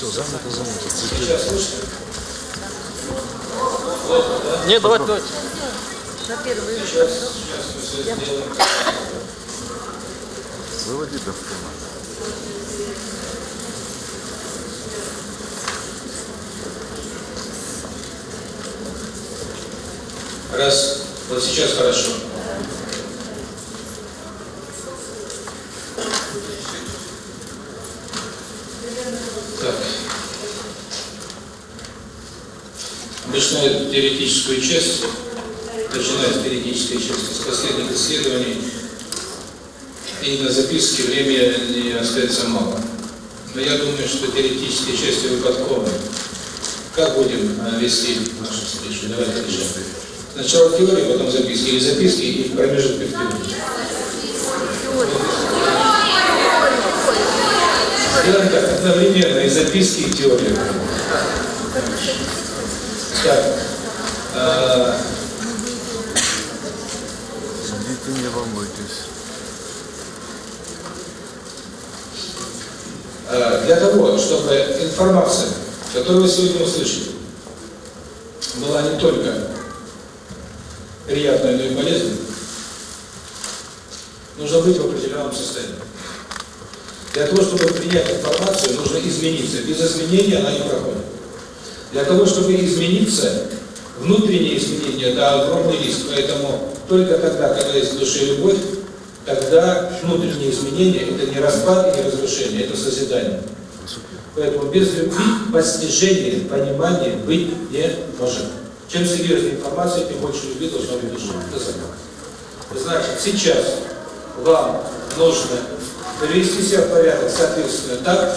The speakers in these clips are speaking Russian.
все, занято, занято. Нет, давайте, давайте. До автомата. Раз, вот сейчас хорошо. теоретическую часть, начиная с теоретической части, с последних исследований, и на записке время не остается мало. Но я думаю, что теоретической части вы подкованы. Как будем вести нашу встречу? Давайте решим. Сначала теория, потом записки. Или записки, и в промежутке в теории. Сделаем так, одновременно и записки, и теорию. Так. Идите не волнуйтесь. Для того, чтобы информация, которую вы сегодня услышали, была не только приятной, но и полезной, нужно быть в определенном состоянии. Для того, чтобы принять информацию, нужно измениться. Без изменения она не проходит. Для того, чтобы измениться, внутренние изменения, да, огромный риск. Поэтому только тогда, когда есть в душе любовь, тогда внутренние изменения – это не распад и не разрушение, это созидание. Поэтому без любви постижение, понимание быть не может. Чем серьезнее информация, тем больше любви должно быть душа. Это закон. Значит, сейчас вам нужно привести себя в порядок, соответственно, так,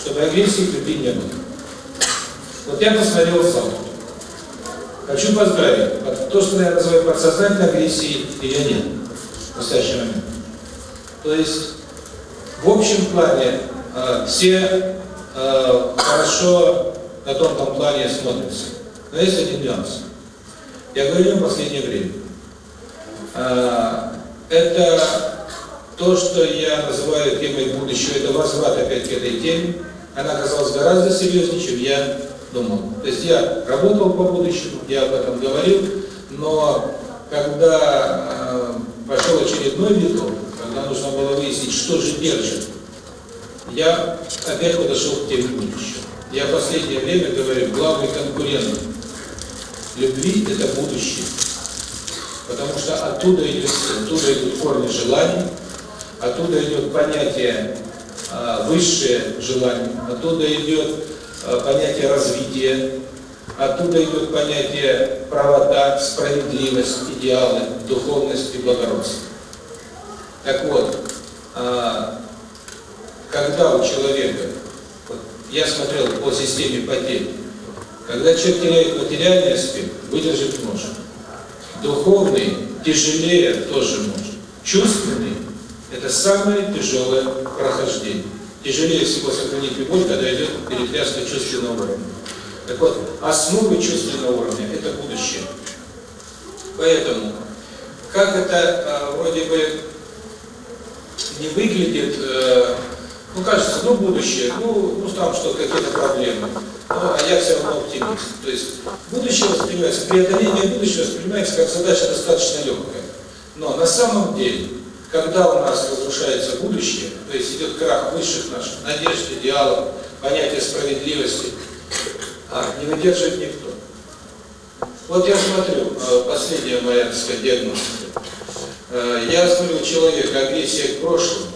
чтобы агрессии к любви не было. Вот я посмотрел сам. Хочу поздравить. То, что я называю подсознательной агрессией или нет, в настоящий момент. То есть, в общем плане, э, все э, хорошо на тонком плане смотрятся. Но есть один нюанс. Я говорю в последнее время. Э, это то, что я называю темой будущего, это возврат опять к этой теме. Она оказалась гораздо серьезнее, чем я думал. То есть я работал по будущему, я об этом говорил, но когда э, пошел очередной виток, когда нужно было выяснить, что же держит, я опять подошел к теме будущего. Я в последнее время говорю, главный конкурент любви – это будущее. Потому что оттуда идет, оттуда идут корни желаний, оттуда идет понятие э, высшее желание, оттуда идет понятие развития, а оттуда идет понятие правота, справедливость, идеалы, духовность и благородство. Так вот, а, когда у человека, вот я смотрел по системе потерь, когда человек теряет материальный аспект, выдержать может. Духовный тяжелее тоже может. Чувственный – это самое тяжелое прохождение. Тяжелее всего сохранить любовь, когда идет перетряска чувственного уровня. Так вот, основы чувственного уровня – это будущее. Поэтому, как это э, вроде бы не выглядит, э, ну, кажется, ну, будущее, ну, ну там что, какие-то проблемы. Но, а я все равно оптимист. То есть, будущее воспринимается, преодоление будущего воспринимается как задача достаточно легкая. Но на самом деле, когда у нас разрушается будущее, то есть идет крах высших наших надежд, идеалов, понятия справедливости, а, не выдерживает никто. Вот я смотрю, последняя моя, так сказать, диагностика. Я смотрю, у человека агрессия к прошлому,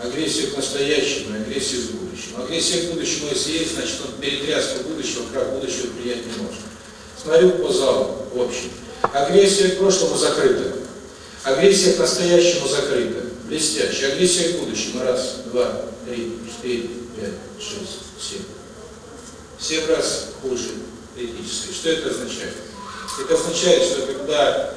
агрессия к настоящему, агрессия к будущему. Агрессия к будущему, если есть, значит, он перетряска будущего, крах будущего принять не может. Смотрю по залу, в общем. Агрессия к прошлому закрыта. Агрессия к настоящему закрыта, блестящая. Агрессия к будущему. Раз, два, три, четыре, пять, шесть, семь. Семь раз хуже критической. Что это означает? Это означает, что когда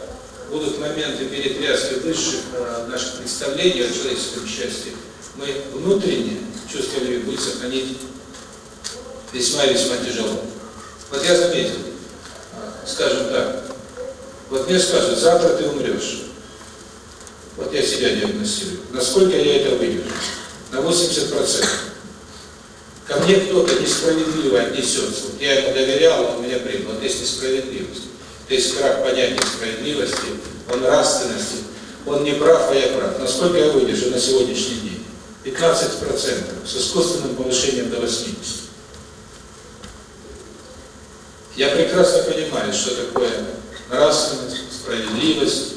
будут моменты перетряски высших наших представлений о человеческом счастье, мы внутренне чувство любви будет сохранить весьма весьма тяжело. Вот я заметил, скажем так, вот мне скажут, завтра ты умрешь. Вот я себя диагностирую. Насколько я это выдержу? На 80%. Ко мне кто-то несправедливо отнесется. Вот я ему доверял, он меня принял. Вот есть несправедливость. То есть крах понятия справедливости, он нравственности, он не прав, а я прав. Насколько я выдержу на сегодняшний день? 15% с искусственным повышением до 80%. Я прекрасно понимаю, что такое нравственность, справедливость,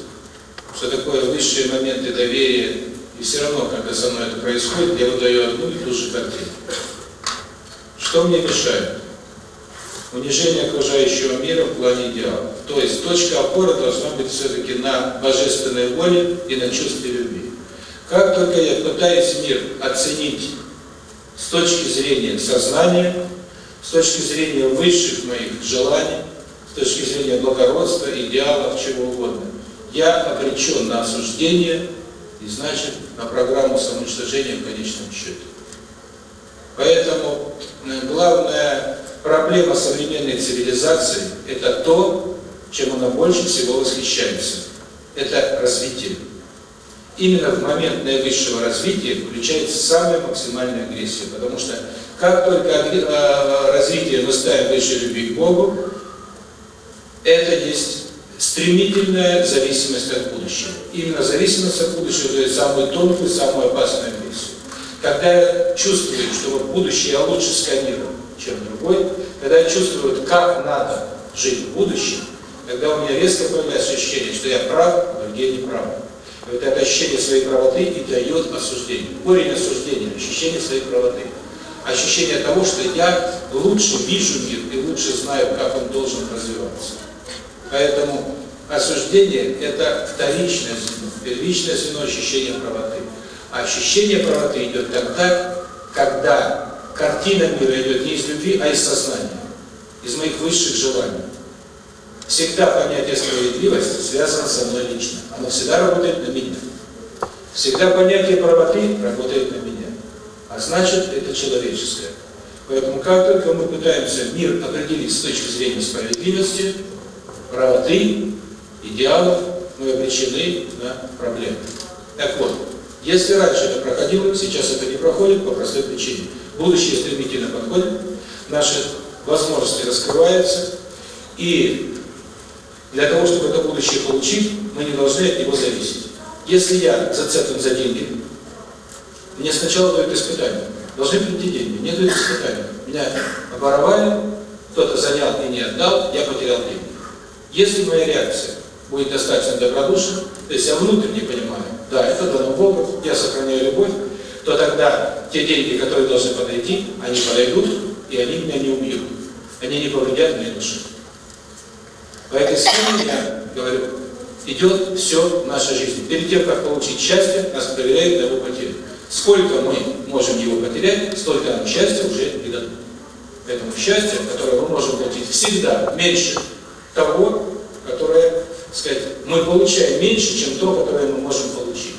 что такое высшие моменты доверия, и все равно, когда со мной это происходит, я выдаю одну и ту же картину. Что мне мешает? Унижение окружающего мира в плане идеала. То есть точка опоры должна быть все-таки на божественной воле и на чувстве любви. Как только я пытаюсь мир оценить с точки зрения сознания, с точки зрения высших моих желаний, с точки зрения благородства, идеалов, чего угодно, я обречен на осуждение и, значит, на программу самоуничтожения в конечном счете. Поэтому э, главная проблема современной цивилизации – это то, чем она больше всего восхищается. Это развитие. Именно в момент наивысшего развития включается самая максимальная агрессия, потому что как только э, развитие мы выше любви к Богу, это есть стремительная зависимость от будущего. Именно зависимость от будущего, то есть самую тонкую, самую опасную миссию. Когда я чувствую, что будущее я лучше сканирую, чем другой, когда я чувствую, как надо жить в будущем, тогда у меня резко появляется ощущение, что я прав, а другие не правы. И вот это ощущение своей правоты и дает осуждение. Корень осуждения – ощущение своей правоты. Ощущение того, что я лучше вижу мир и лучше знаю, как он должен развиваться. Поэтому осуждение – это вторичность, первичное но ощущение правоты. Ощущение правоты идет тогда, когда картина мира идет не из любви, а из сознания, из моих высших желаний. Всегда понятие справедливости связано со мной лично. Оно всегда работает на меня. Всегда понятие правоты работает на меня. А значит, это человеческое. Поэтому как только мы пытаемся мир определить с точки зрения справедливости, правоты, идеалов, мы обречены на проблемы. Так вот, если раньше это проходило, сейчас это не проходит по простой причине. Будущее стремительно подходит, наши возможности раскрываются, и для того, чтобы это будущее получить, мы не должны от него зависеть. Если я зацеплен за деньги, мне сначала дают испытания. Должны прийти деньги, мне дают испытания. Меня оборовали, кто-то занял и не отдал, я потерял деньги. Если моя реакция будет достаточно добродушной, то есть я внутренне понимаю, да, это дано Богу, я сохраняю любовь, то тогда те деньги, которые должны подойти, они подойдут, и они меня не убьют. Они не повредят моей душе. По этой схеме я говорю, идет все наша жизнь. Перед тем, как получить счастье, нас проверяют на его потерю. Сколько мы можем его потерять, столько счастья уже не дадут. Поэтому счастье, которое мы можем получить всегда меньше, того, которое, сказать, мы получаем меньше, чем то, которое мы можем получить.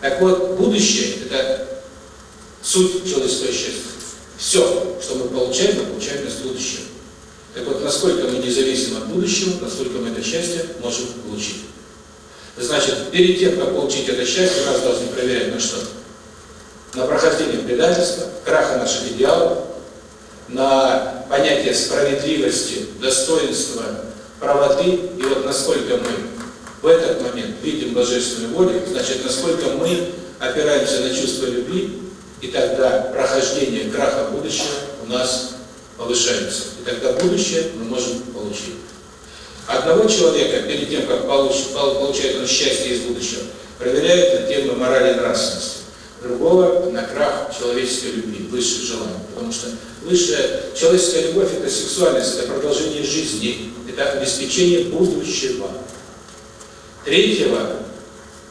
Так вот, будущее – это суть человеческого счастья. Все, что мы получаем, мы получаем из будущего. Так вот, насколько мы независимы от будущего, насколько мы это счастье можем получить. Значит, перед тем, как получить это счастье, нас должны проверять на что? На прохождение предательства, краха наших идеалов, на понятие справедливости, достоинства, правоты. И вот насколько мы в этот момент видим божественную волю, значит, насколько мы опираемся на чувство любви, и тогда прохождение краха будущего у нас повышается. И тогда будущее мы можем получить. Одного человека, перед тем, как получает он счастье из будущего, проверяют на тему морали и нравственности другого на крах человеческой любви, высших желаний, Потому что высшая человеческая любовь – это сексуальность, это продолжение жизни, это обеспечение будущего. Третьего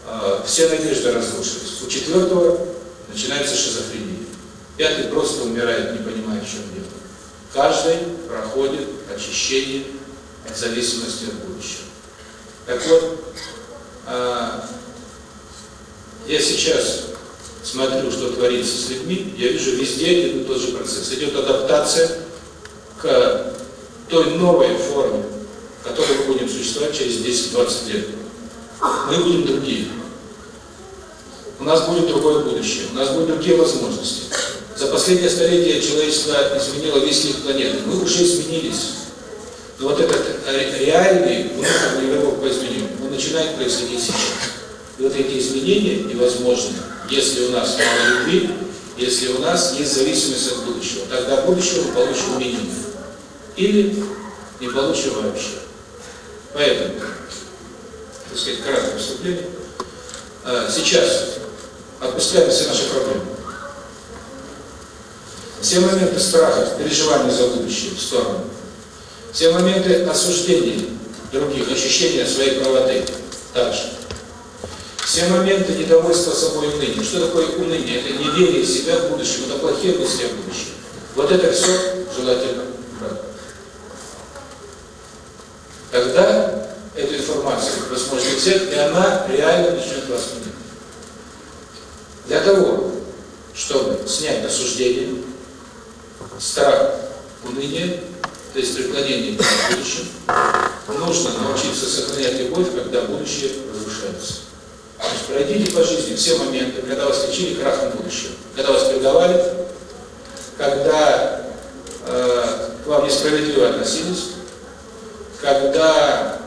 э, все надежды разрушились. У четвертого начинается шизофрения. Пятый просто умирает, не понимая, чем дело. Каждый проходит очищение от зависимости от будущего. Так вот, э, я сейчас смотрю, ну, что творится с людьми, я вижу везде идет тот же процесс. Идет адаптация к той новой форме, которой мы будем существовать через 10-20 лет. Мы будем другие. У нас будет другое будущее, у нас будут другие возможности. За последнее столетие человечество изменило весь лик планеты. Мы уже изменились. Но вот этот реальный внутренний мировой изменения, он начинает происходить сейчас. И вот эти изменения невозможны если у нас мало любви, если у нас нет зависимость от будущего. Тогда будущего мы получим минимум. Или не получим вообще. Поэтому, так сказать, краткое выступление. Сейчас отпускаем все наши проблемы. Все моменты страха, переживания за будущее в сторону. Все моменты осуждения других, ощущения своей правоты также. Все моменты недовольства собой уныние. Что такое уныние? Это неверие в себя в будущем, это плохие мысли о будущем. Вот это все желательно брать. Тогда эту информацию вы сможете и она реально начнет вас менять. Для того, чтобы снять осуждение, страх, уныние, то есть преклонение к будущему, нужно научиться сохранять любовь, когда будущее разрушается. Пройдите по жизни все моменты, когда вас лечили крахом будущего, когда вас предавали, когда э, к вам несправедливо относились, когда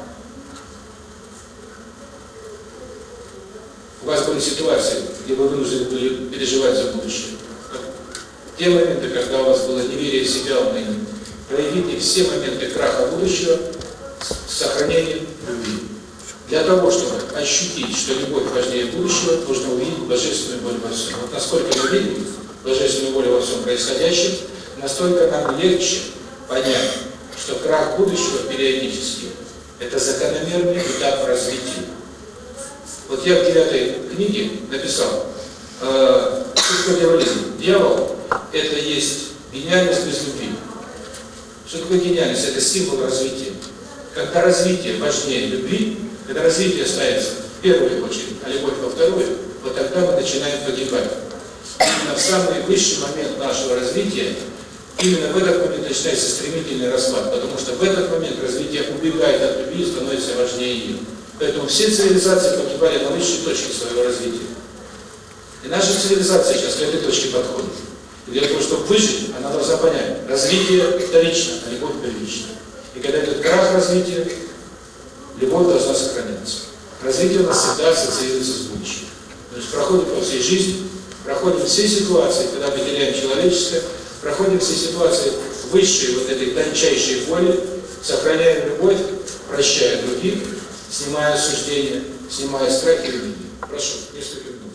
у вас были ситуации, где вы вынуждены были переживать за будущее, те моменты, когда у вас было неверие в себя, уныние, проявите все моменты краха будущего с сохранением любви. Для того, чтобы ощутить, что любовь важнее будущего, нужно увидеть божественную волю во всем. Вот насколько мы видим божественную волю во всем происходящем, настолько нам легче понять, что крах будущего периодически – это закономерный этап развития. Вот я в девятой книге написал э, «Психодиавализм. Дьявол – это есть гениальность без любви». Что такое гениальность? Это символ развития. Когда развитие важнее любви, это развитие ставится Первый первую очередь, а любовь во второй. вот тогда мы начинаем погибать. Именно в самый высший момент нашего развития, именно в этот момент начинается стремительный распад, потому что в этот момент развитие убегает от любви становится важнее ее. Поэтому все цивилизации погибали на высшей точке своего развития. И наша цивилизация сейчас к этой точке подходит. Для того, чтобы выжить, она должна понять, развитие вторично, а любовь первично. И когда этот крах развития, любовь должна сохраняться. Развитие у нас всегда ассоциируется с будущим. То есть проходим по всей жизни, проходим все ситуации, когда мы теряем человеческое, проходим все ситуации высшей вот этой тончайшей воли, сохраняем любовь, прощая других, снимая осуждение, снимая страхи и обиды. Прошу, несколько минут.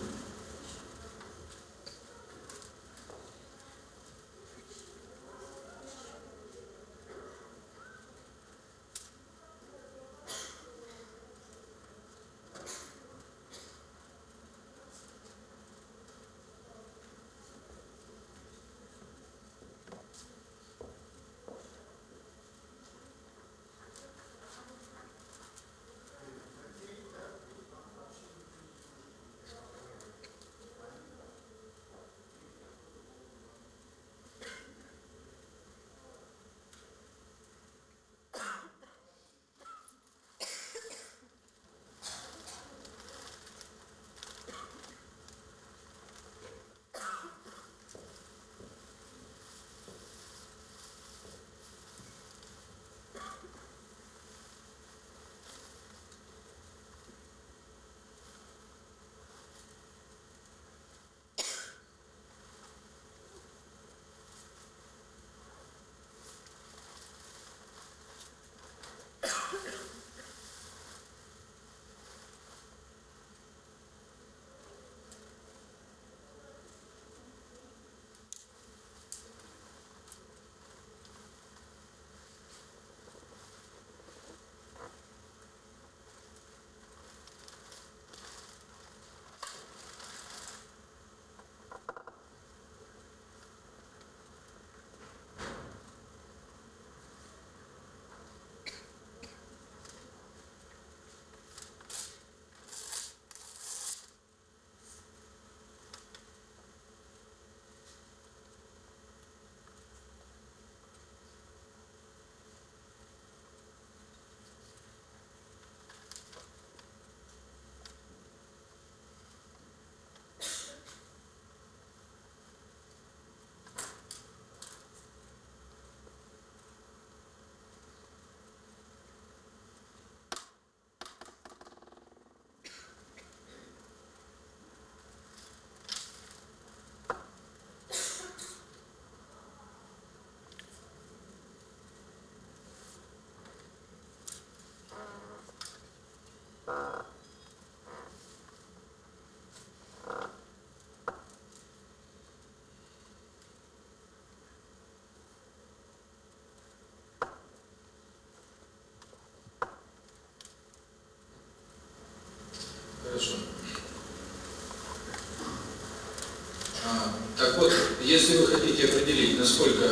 Так вот, если вы хотите определить, насколько,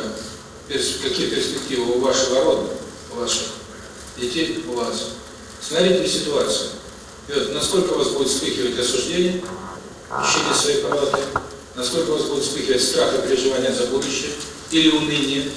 какие перспективы у вашего рода, у ваших детей, у вас, смотрите ситуацию. И вот, насколько у вас будет вспыхивать осуждение, ищите свои правоты, насколько у вас будет вспыхивать страх и переживания за будущее или уныние,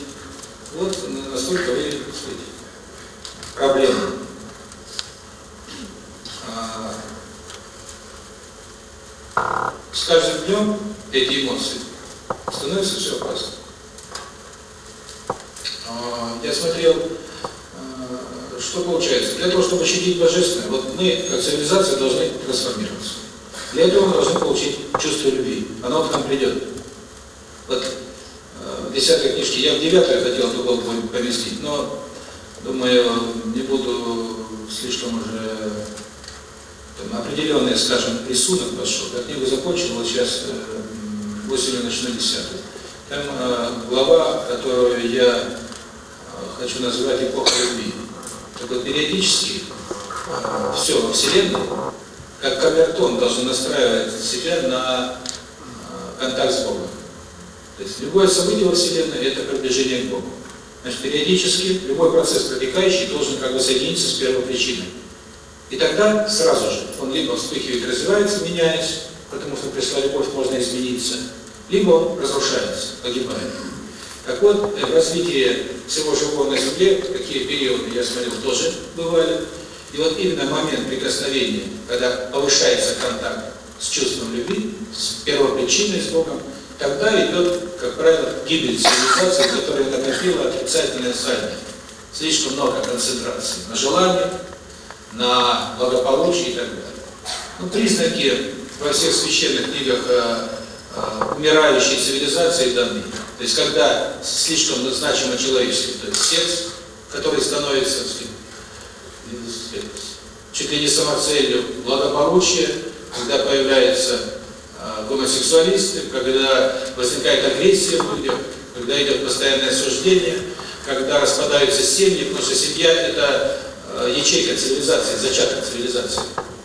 слишком уже э, там, определенный, скажем, рисунок пошел. Я книгу закончил, вот сейчас э, осенью начну десятую. Там э, глава, которую я э, хочу называть «Эпоха любви». Так вот, периодически э, все во Вселенной, как камертон, должно настраивать себя на э, контакт с Богом. То есть любое событие во Вселенной – это приближение к Богу. Значит, периодически любой процесс протекающий должен как бы соединиться с первой причиной И тогда сразу же он либо вспыхивает, развивается, меняясь, потому что при пришла любовь, можно измениться, либо он разрушается, погибает. Так вот, э, в развитии всего живого на Земле, такие периоды, я смотрел, тоже бывали. И вот именно момент прикосновения, когда повышается контакт с чувством любви, с первой причиной, с Богом, когда идет, как правило, гибель цивилизации, которая накопила отрицательные знания. Слишком много концентрации на желании, на благополучии и так далее. Ну, признаки во всех священных книгах э, э, умирающей цивилизации даны. То есть, когда слишком значимо человечество, то есть секс, который становится сказать, э, чуть ли не самоцелью благополучия, когда появляется гомосексуалисты, когда возникает агрессия в людях, когда идет постоянное осуждение, когда распадаются семьи, потому что семья – это ячейка цивилизации, зачаток цивилизации.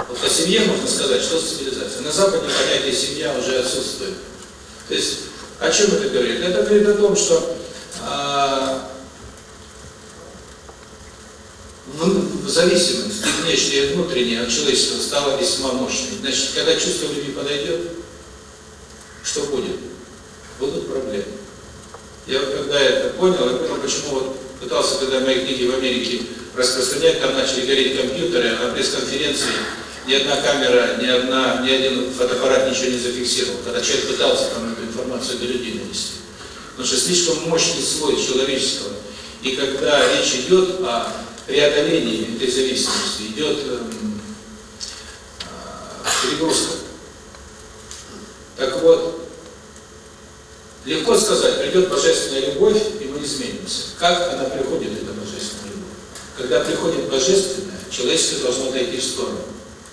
Вот о семье можно сказать, что цивилизация. На Западе понятие «семья» уже отсутствует. То есть, о чем это говорит? Это говорит о том, что зависимость внешняя, и внутренняя от человечества стала весьма мощной. Значит, когда чувство любви подойдет, что будет? Будут проблемы. Я когда это понял, я понял, почему вот пытался когда мои книги в Америке распространять, там начали гореть компьютеры, а на пресс-конференции ни одна камера, ни, одна, ни один фотоаппарат ничего не зафиксировал, когда человек пытался там эту информацию до людей донести. Потому что слишком мощный слой человечества. И когда речь идет о преодолении этой зависимости, идет э, э, перегрузка так вот, легко сказать, придет божественная любовь, и мы изменимся. Как она приходит, эта божественная любовь? Когда приходит божественная, человечество должно дойти в сторону.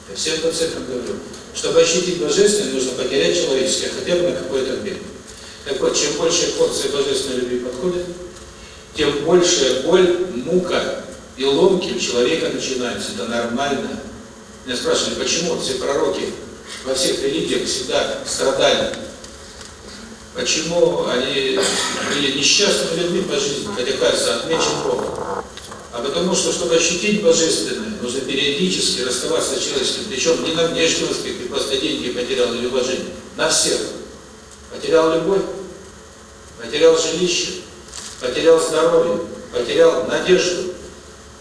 Я всем пациентам говорю, чтобы ощутить божественное, нужно потерять человеческое, хотя бы на какой-то объект. Так вот, чем больше порции божественной любви подходит, тем большая боль, мука и ломки у человека начинаются. Это нормально. Меня спрашивали, почему все пророки во всех религиях всегда страдали. Почему они были несчастными людьми по жизни, хотя кажется, отмечен Богом? А потому что, чтобы ощутить Божественное, нужно периодически расставаться с человеком, причем не на внешнем, аспект, ты просто деньги потерял или уважение, на всех. Потерял любовь, потерял жилище, потерял здоровье, потерял надежду,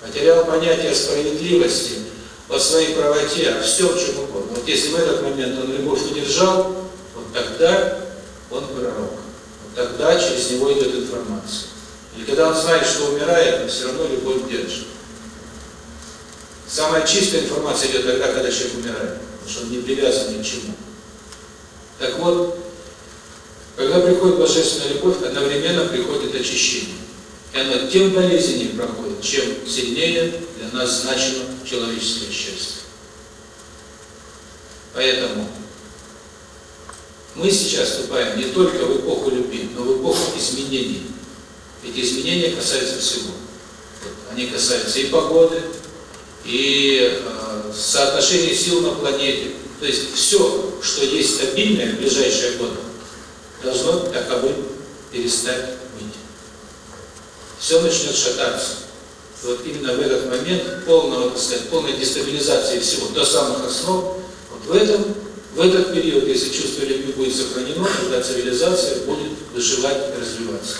потерял понятие справедливости, о своей правоте, а все в чем угодно если в этот момент он любовь удержал, вот тогда он пророк. Вот тогда через него идет информация. И когда он знает, что умирает, он все равно любовь держит. Самая чистая информация идет тогда, когда человек умирает, потому что он не привязан ни к чему. Так вот, когда приходит Божественная любовь, одновременно приходит очищение. И оно тем болезненнее проходит, чем сильнее для нас значимо человеческое счастье. Поэтому мы сейчас вступаем не только в эпоху любви, но в эпоху изменений. Эти изменения касаются всего. Они касаются и погоды, и э, соотношения сил на планете. То есть все, что есть стабильное в ближайшие годы, должно таковым перестать быть. Все начнет шататься. Вот именно в этот момент полного, так сказать, полной дестабилизации всего до самых основ в этом, в этот период, если чувство любви будет сохранено, тогда цивилизация будет доживать и развиваться.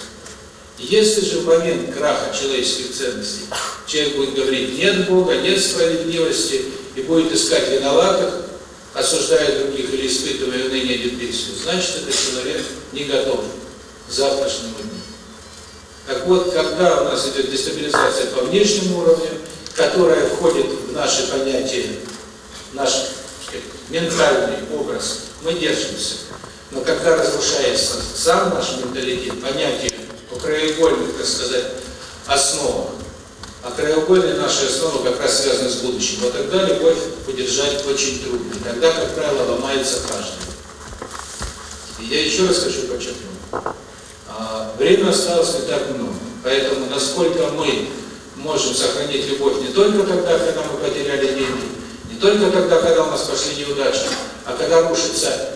Если же в момент краха человеческих ценностей человек будет говорить «нет Бога», «нет справедливости» и будет искать виноватых, осуждая других или испытывая уныние депрессию, значит, этот человек не готов к завтрашнему дню. Так вот, когда у нас идет дестабилизация по внешнему уровню, которая входит в наши понятия, наш Ментальный образ. Мы держимся. Но когда разрушается сам наш менталитет, понятие о краеугольных, так сказать, основах, а краеугольные наши основы как раз связаны с будущим, вот тогда любовь поддержать очень трудно. И тогда, как правило, ломается каждый. И я еще раз хочу подчеркнуть. А, время осталось не так много. Поэтому насколько мы можем сохранить любовь не только тогда, когда мы потеряли деньги, не только тогда, когда у нас пошли неудачи, а когда рушится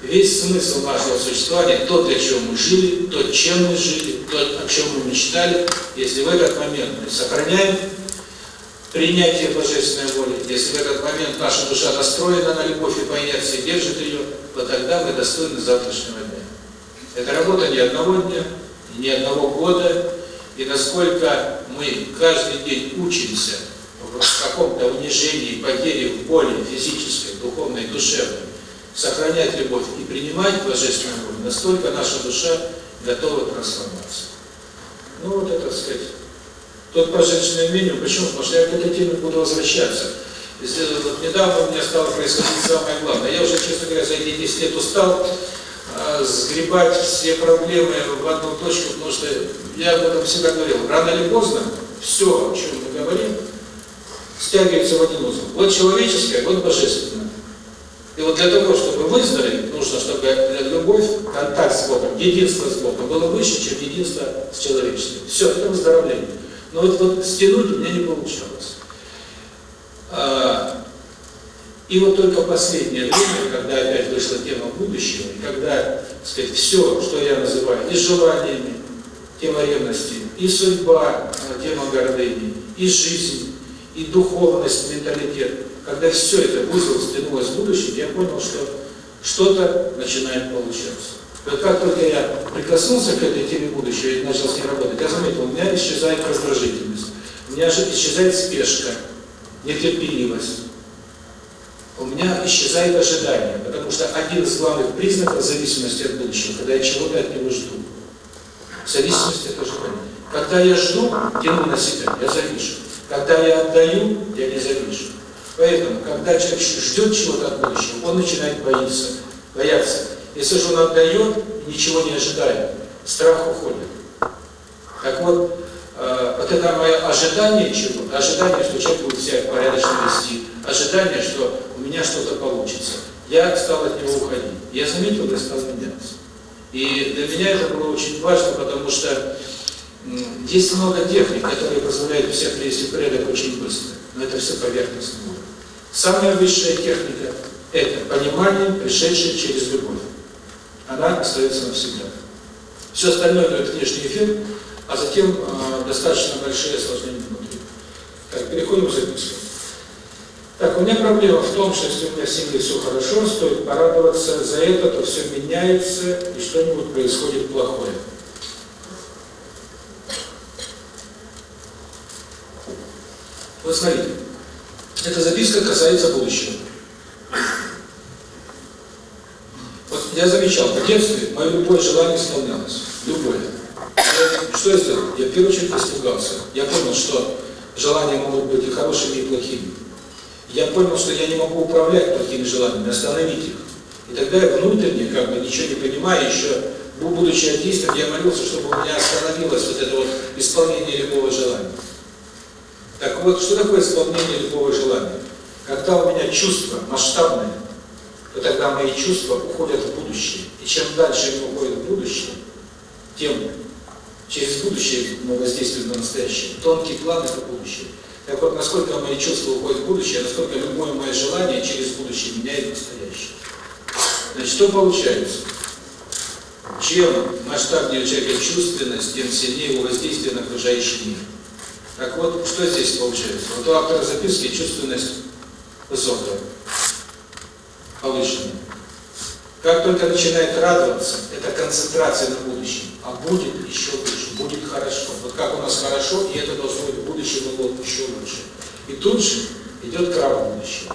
весь смысл нашего существования, то, для чего мы жили, то, чем мы жили, то, о чем мы мечтали, если в этот момент мы сохраняем принятие Божественной воли, если в этот момент наша душа настроена на любовь и по инерции держит ее, то тогда мы достойны завтрашнего дня. Это работа не одного дня, не одного года, и насколько мы каждый день учимся в каком-то унижении, потере боли физической, духовной, душевной, сохранять любовь и принимать божественную любовь, настолько наша душа готова трансформаться. Ну вот это, так сказать, тот божественное меню, почему? Потому что я к этой теме буду возвращаться. Здесь, вот, недавно у меня стало происходить самое главное. Я уже, честно говоря, за эти 10 лет устал а, сгребать все проблемы в одну точку, потому что я об этом всегда говорил. Рано или поздно все, о чем мы говорим, стягивается в один узел. Вот человеческое, вот божественное. И вот для того, чтобы выздороветь, нужно, чтобы любовь, контакт с Богом, единство с Богом было выше, чем единство с человечеством. Все, это выздоровление. Но вот, вот стянуть мне не получалось. А, и вот только в последнее время, когда опять вышла тема будущего, и когда, так сказать, все, что я называю и желаниями, тема ревности, и судьба, тема гордыни, и жизнь, и духовность, менталитет. Когда все это выжило, стянулось в будущее, я понял, что что-то начинает получаться. Вот как только я прикоснулся к этой теме будущего и начал с ней работать, я заметил, у меня исчезает раздражительность, у меня же исчезает спешка, нетерпеливость, у меня исчезает ожидание, потому что один из главных признаков зависимости от будущего, когда я чего-то от него жду. Зависимость от ожидания. Когда я жду, тяну на себя, я завишу. Когда я отдаю, я не завижу. Поэтому, когда человек ждет чего-то от будущего, он начинает боиться, бояться. Если же он отдает, ничего не ожидая, страх уходит. Так вот, э, вот это мое ожидание чего? Ожидание, что человек будет себя порядочно вести. Ожидание, что у меня что-то получится. Я стал от него уходить. Я заметил и стал меняться. И для меня это было очень важно, потому что Здесь много техник, которые позволяют все привести в порядок очень быстро. Но это все поверхностно. Самая высшая техника – это понимание, пришедшее через любовь. Она остается навсегда. Все остальное это внешний эфир, а затем э, достаточно большие осложнения внутри. Так, переходим к записке. Так, у меня проблема в том, что если у меня в семье все хорошо, стоит порадоваться за это, то все меняется и что-нибудь происходит плохое. Вот смотрите, эта записка касается будущего. Вот я замечал, в детстве мое любое желание исполнялось. Любое. Что я сделал? Я в первую очередь испугался. Я понял, что желания могут быть и хорошими, и плохими. Я понял, что я не могу управлять плохими желаниями, остановить их. И тогда я внутренне, как бы ничего не понимая, еще будучи атеистом, я молился, чтобы у меня остановилось вот это вот исполнение любого желания. Так вот, что такое исполнение любого желания? Когда у меня чувства масштабные, то тогда мои чувства уходят в будущее. И чем дальше они уходят в будущее, тем через будущее мы воздействуем на настоящее. Тонкий план – это будущее. Так вот, насколько мои чувства уходят в будущее, насколько любое мое желание через будущее меняет настоящее. Значит, что получается? Чем масштабнее у человека чувственность, тем сильнее его воздействие на окружающий мир. Так вот, что здесь получается? Вот у автора записки чувственность высокая, повышенная. Как только начинает радоваться, это концентрация на будущем. А будет еще лучше, будет хорошо. Вот как у нас хорошо, и это должно быть в будущем будет еще лучше. И тут же идет крава будущего.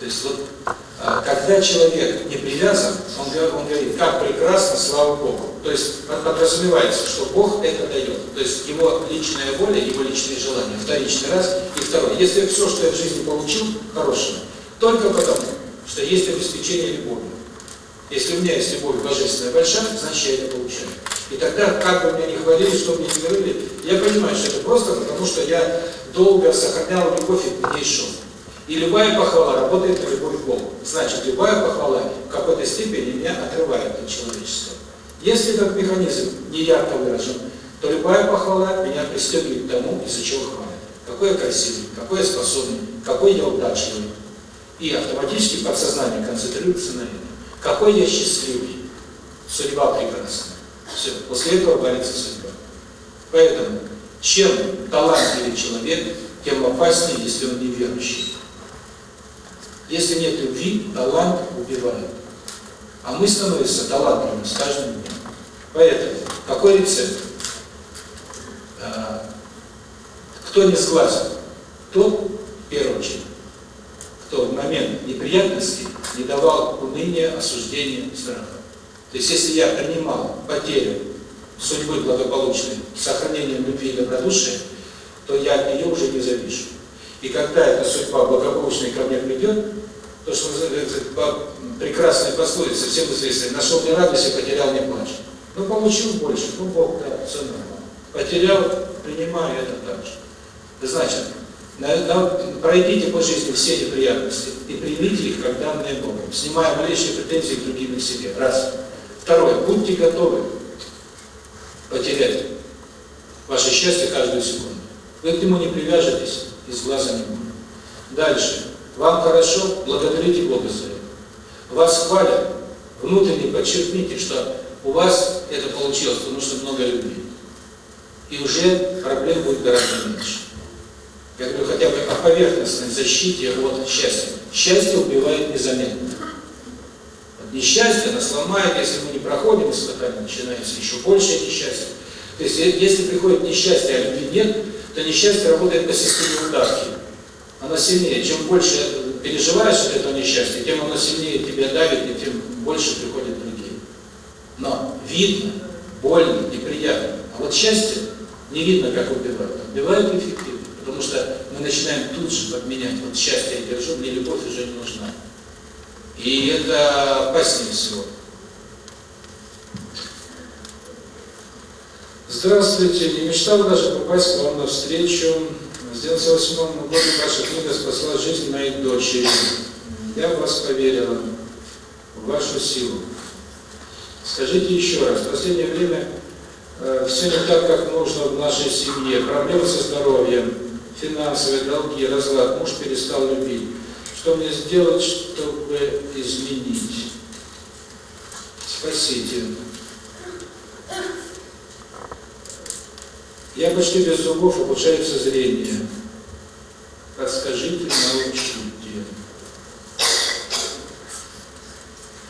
То есть вот когда человек не привязан, он говорит, он говорит, как прекрасно, слава Богу. То есть подразумевается, что Бог это дает. То есть его личная воля, его личные желания, вторичный раз. И второй, если все, что я в жизни получил, хорошее, только потому, что есть обеспечение любовью. Если у меня есть любовь божественная большая, значит я это получаю. И тогда, как бы меня не хвалили, что мне не говорили, я понимаю, что это просто потому, что я долго сохранял любовь и к ней шел. И любая похвала работает на любой к Значит, любая похвала в какой-то степени меня отрывает от человечества. Если этот механизм не ярко выражен, то любая похвала меня пристегивает к тому, из-за чего хвалят. Какой я красивый, какой я способный, какой я удачливый. И автоматически подсознание концентрируется на нем: Какой я счастливый. Судьба прекрасна. Все, после этого борется судьба. Поэтому, чем талантливее человек, тем опаснее, если он неверующий. Если нет любви, талант убивает. А мы становимся талантливыми с каждым днем. Поэтому, какой рецепт? А, кто не согласен, тот, в первую очередь, кто в момент неприятности не давал уныния, осуждения, страха. То есть, если я принимал потерю судьбы благополучной, сохранением любви и добродушия, то я от нее уже не завишу. И когда эта судьба благополучной ко мне придет, то, что называется, прекрасная пословица, всем известная, нашел не радость и потерял не плачь. Ну, получил больше, ну, Бог, да, все. Потерял, принимаю это также. Значит, на, на, пройдите по жизни все эти приятности и примите их как данные Богом, снимая малейшие претензии к другим и себе. Раз. Второе. Будьте готовы потерять ваше счастье каждую секунду. Вы к нему не привяжетесь, из глаза не будет. Дальше. Вам хорошо, благодарите Бога за это. Вас хвалят, внутренне подчеркните, что у вас это получилось, потому что много любви. И уже проблем будет гораздо меньше. Я говорю хотя бы о поверхностной защите от счастья. Счастье убивает незаметно. Вот несчастье нас ломает, если мы не проходим испытания, начинается еще больше несчастье. То есть, если приходит несчастье, а любви нет, это несчастье работает по системе удавки. Она сильнее. Чем больше переживаешь это несчастье, тем оно сильнее тебя давит, и тем больше приходят другие. Но видно, больно, неприятно. А вот счастье не видно, как убивают. Убивают эффективно, потому что мы начинаем тут же подменять. Вот счастье я держу, мне любовь уже не нужна. И это опаснее всего. Здравствуйте. Не мечтал даже попасть к вам на встречу. В 98 году ваша книга спасла жизнь моей дочери. Я в вас поверила, в вашу силу. Скажите еще раз, в последнее время э, все не так, как нужно в нашей семье. Проблемы со здоровьем, финансовые долги, разлад. Муж перестал любить. Что мне сделать, чтобы изменить? Спасите. Я почти без зубов улучшается зрение. Расскажите научите.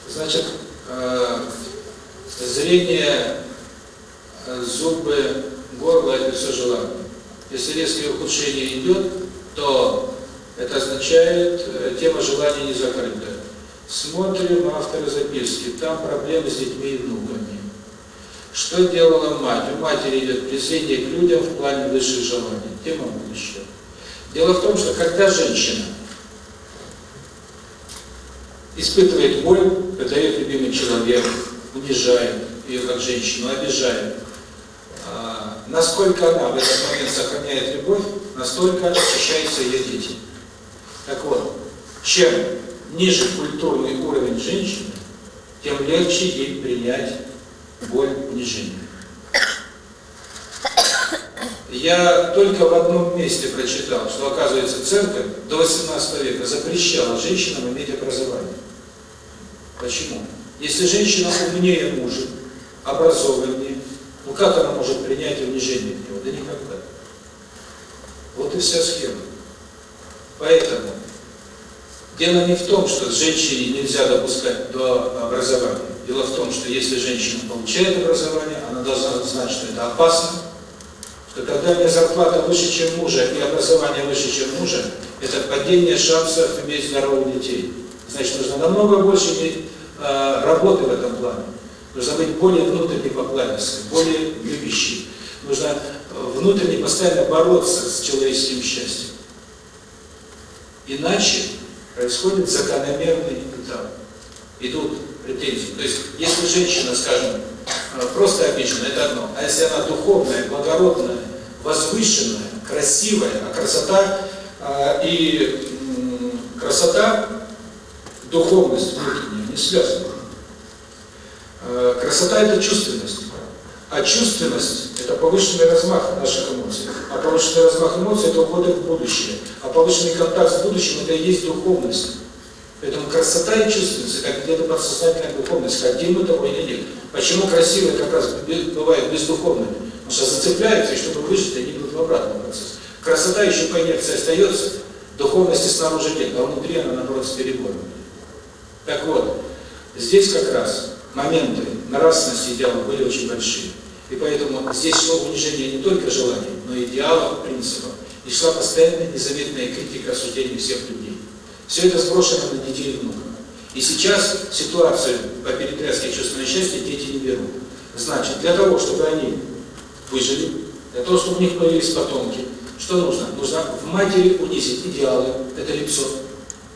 Значит, э, зрение, э, зубы, горло – это все желание. Если резкое ухудшение идет, то это означает, э, тема желания не закрыта. Смотрим авторы записки. Там проблемы с детьми и внуками. Что делала мать? У матери идет презрение к людям в плане высших желаний. Тема еще. Дело в том, что когда женщина испытывает боль, выдает любимый человек, унижает ее как женщину, обижает, а, насколько она в этот момент сохраняет любовь, настолько очищаются ее дети. Так вот, чем ниже культурный уровень женщины, тем легче ей принять боль нижения. Я только в одном месте прочитал, что, оказывается, церковь до 18 века запрещала женщинам иметь образование. Почему? Если женщина умнее мужа, образованнее, ну как она может принять унижение от него? Да никогда. Вот и вся схема. Поэтому дело не в том, что женщине нельзя допускать до образования. Дело в том, что если женщина получает образование, она должна знать, что это опасно, что когда у меня зарплата выше, чем мужа, и образование выше, чем мужа, это падение шансов иметь здоровых детей. Значит, нужно намного больше э, работы в этом плане. Нужно быть более внутренне покладистым, более любящим. Нужно внутренне постоянно бороться с человеческим счастьем. Иначе происходит закономерный этап. Идут претензий. То есть, если женщина, скажем, просто обижена, это одно. А если она духовная, благородная, возвышенная, красивая, а красота и красота, духовность внутренняя не связана. Красота – это чувственность. А чувственность – это повышенный размах наших эмоций. А повышенный размах эмоций – это уходы в будущее. А повышенный контакт с будущим – это и есть духовность. Поэтому красота и чувственность, как где-то подсознательная духовность, как дерьмо-то или нет. Почему красивые как раз бывают бездуховными? Потому что зацепляются, и чтобы выжить, они идут в обратный процесс. Красота еще по инерции остается, духовности снаружи нет, а внутри она, наоборот, с перебором. Так вот, здесь как раз моменты нравственности идеалов были очень большие. И поэтому здесь шло унижение не только желаний, но и идеалов, принципов. И шла постоянная незаметная критика осуждения всех людей. Все это сброшено на детей и внуков. И сейчас ситуацию по перетряске чувственной счастья дети не берут. Значит, для того, чтобы они выжили, для того, чтобы у них появились потомки, что нужно? Нужно в матери унизить идеалы, это лицо,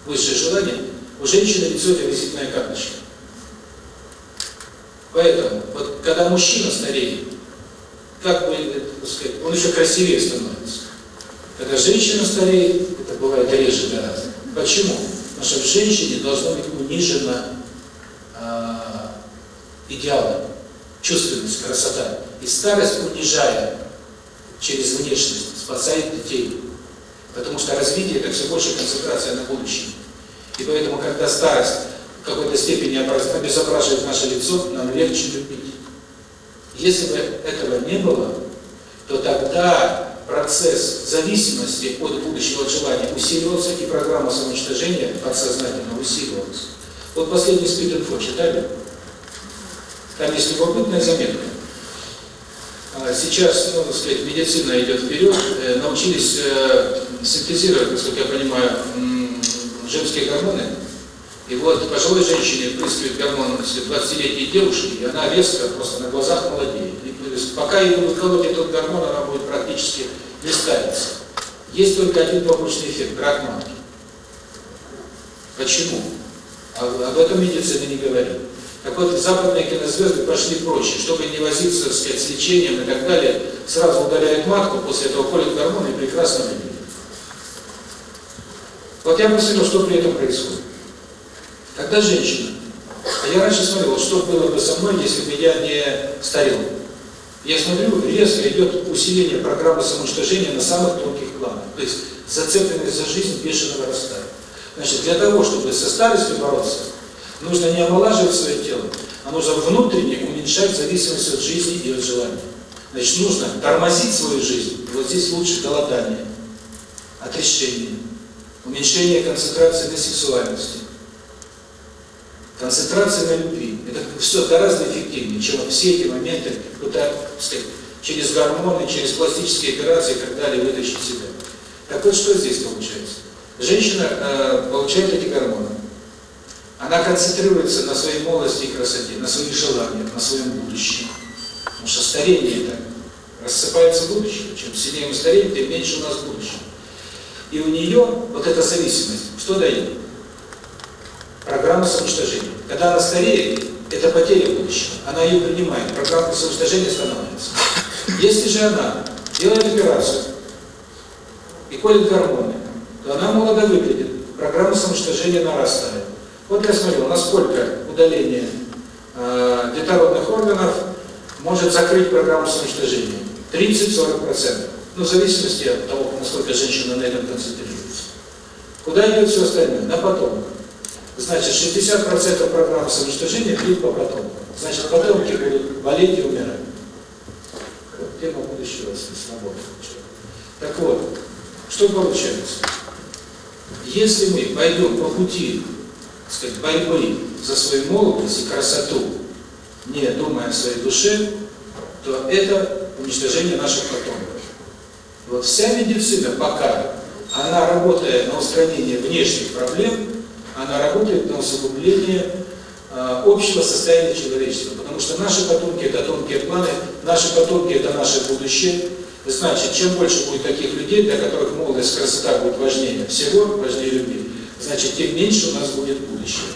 высшее желание. У женщины лицо – это визитная карточка. Поэтому, вот когда мужчина стареет, как бы, сказать, он еще красивее становится. Когда женщина стареет, это бывает реже гораздо. Почему? Потому что в женщине должно быть унижено э, а, идеалом, чувственность, красота. И старость, унижая через внешность, спасает детей. Потому что развитие – это все больше концентрация на будущем. И поэтому, когда старость в какой-то степени обезображивает наше лицо, нам легче любить. Если бы этого не было, то тогда процесс зависимости от будущего желания усиливался, и программа самоуничтожения подсознательно усиливалась. Вот последний спид инфо читали? Там есть любопытная заметка. А, сейчас, ну, так сказать, медицина идет вперед, э, научились э, синтезировать, насколько я понимаю, женские гормоны, и вот пожилой женщине прыскивает гормон 20-летней девушки, и она резко просто на глазах молодеет. И, то есть, пока ей будут колоть этот гормон, она будет практически не ставиться. Есть только один побочный эффект – брак матки. Почему? А, об этом медицина не говорит. Так вот, западные кинозвезды пошли проще, чтобы не возиться, так сказать, с лечением и так далее, сразу удаляют матку, после этого колят гормоны и прекрасно выглядят. Вот я мыслил, что при этом происходит. Когда женщина, а я раньше смотрел, что было бы со мной, если бы я не старел. Я смотрю, резко идет усиление программы самоуничтожения на самых тонких планах. То есть зацепленность за жизнь бешено вырастает. Значит, для того, чтобы со старостью бороться, нужно не омолаживать свое тело, а нужно внутренне уменьшать зависимость от жизни и от желаний. Значит, нужно тормозить свою жизнь. Вот здесь лучше голодание, отрещение, уменьшение концентрации на сексуальности, концентрация на любви. Это все гораздо эффективнее, чем все эти моменты, куда, сказать, через гормоны, через пластические операции и так далее вытащить себя. Так вот, что здесь получается? Женщина э, получает эти гормоны. Она концентрируется на своей молодости и красоте, на своих желаниях, на своем будущем. Потому что старение это рассыпается будущее. Чем сильнее мы стареем, тем меньше у нас будущего. И у нее вот эта зависимость, что дает? программы самоуничтожения. Когда она стареет, это потеря будущего. Она ее принимает, программа самоуничтожения становится. Если же она делает операцию и колет гормоны, то она молодо выглядит, программа самоуничтожения нарастает. Вот я смотрел, насколько удаление э, детородных органов может закрыть программу самоуничтожения. 30-40%. Ну, в зависимости от того, насколько женщина на этом концентрируется. Куда идет все остальное? На потом. Значит, 60% программ самоуничтожения клип по потом. Значит, потомки будут болеть и умирать. Вот, тема будущего свободы. Так вот, что получается? Если мы пойдем по пути так сказать, борьбы за свою молодость и красоту, не думая о своей душе, то это уничтожение наших потомков. Вот вся медицина пока, она работает на устранение внешних проблем, она работает на усугубление общего состояния человечества. Потому что наши потомки – это тонкие планы, наши потомки – это наше будущее. Значит, чем больше будет таких людей, для которых молодость, красота будет важнее всего, важнее любви, значит, тем меньше у нас будет будущее.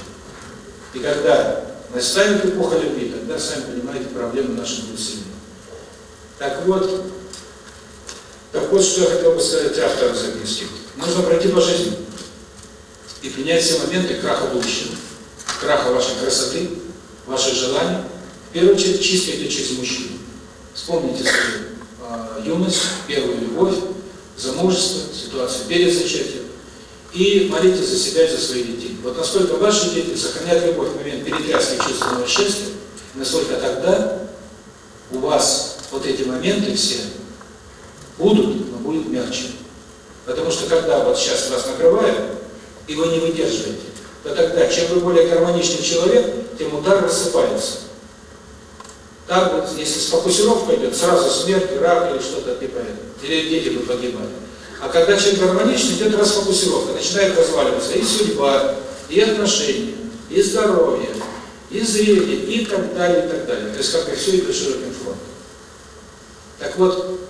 И когда настанет эпоха любви, тогда, сами понимаете, проблемы наши будут сильны. Так вот, так вот, что я хотел бы сказать автору записки. Нужно пройти по жизни и принять все моменты краха будущего, краха вашей красоты, ваших желаний. В первую очередь, чистить это через мужчину. Вспомните свою э, юность, первую любовь, замужество, ситуацию перед зачатием. И молитесь за себя и за своих детей. Вот насколько ваши дети сохранят любовь в момент перетряски чувственного счастья, насколько тогда у вас вот эти моменты все будут, но будет мягче. Потому что когда вот сейчас вас накрывает, его не выдерживаете. То тогда, чем вы более гармоничный человек, тем удар рассыпается. Так вот, если сфокусировка идет, сразу смерть, рак или что-то типа этого. Или дети бы погибали. А когда человек гармоничный, идет расфокусировка, начинает разваливаться и судьба, и отношения, и здоровье, и зрение, и так далее, и так далее. То есть как и все идет широким фронтом. Так вот,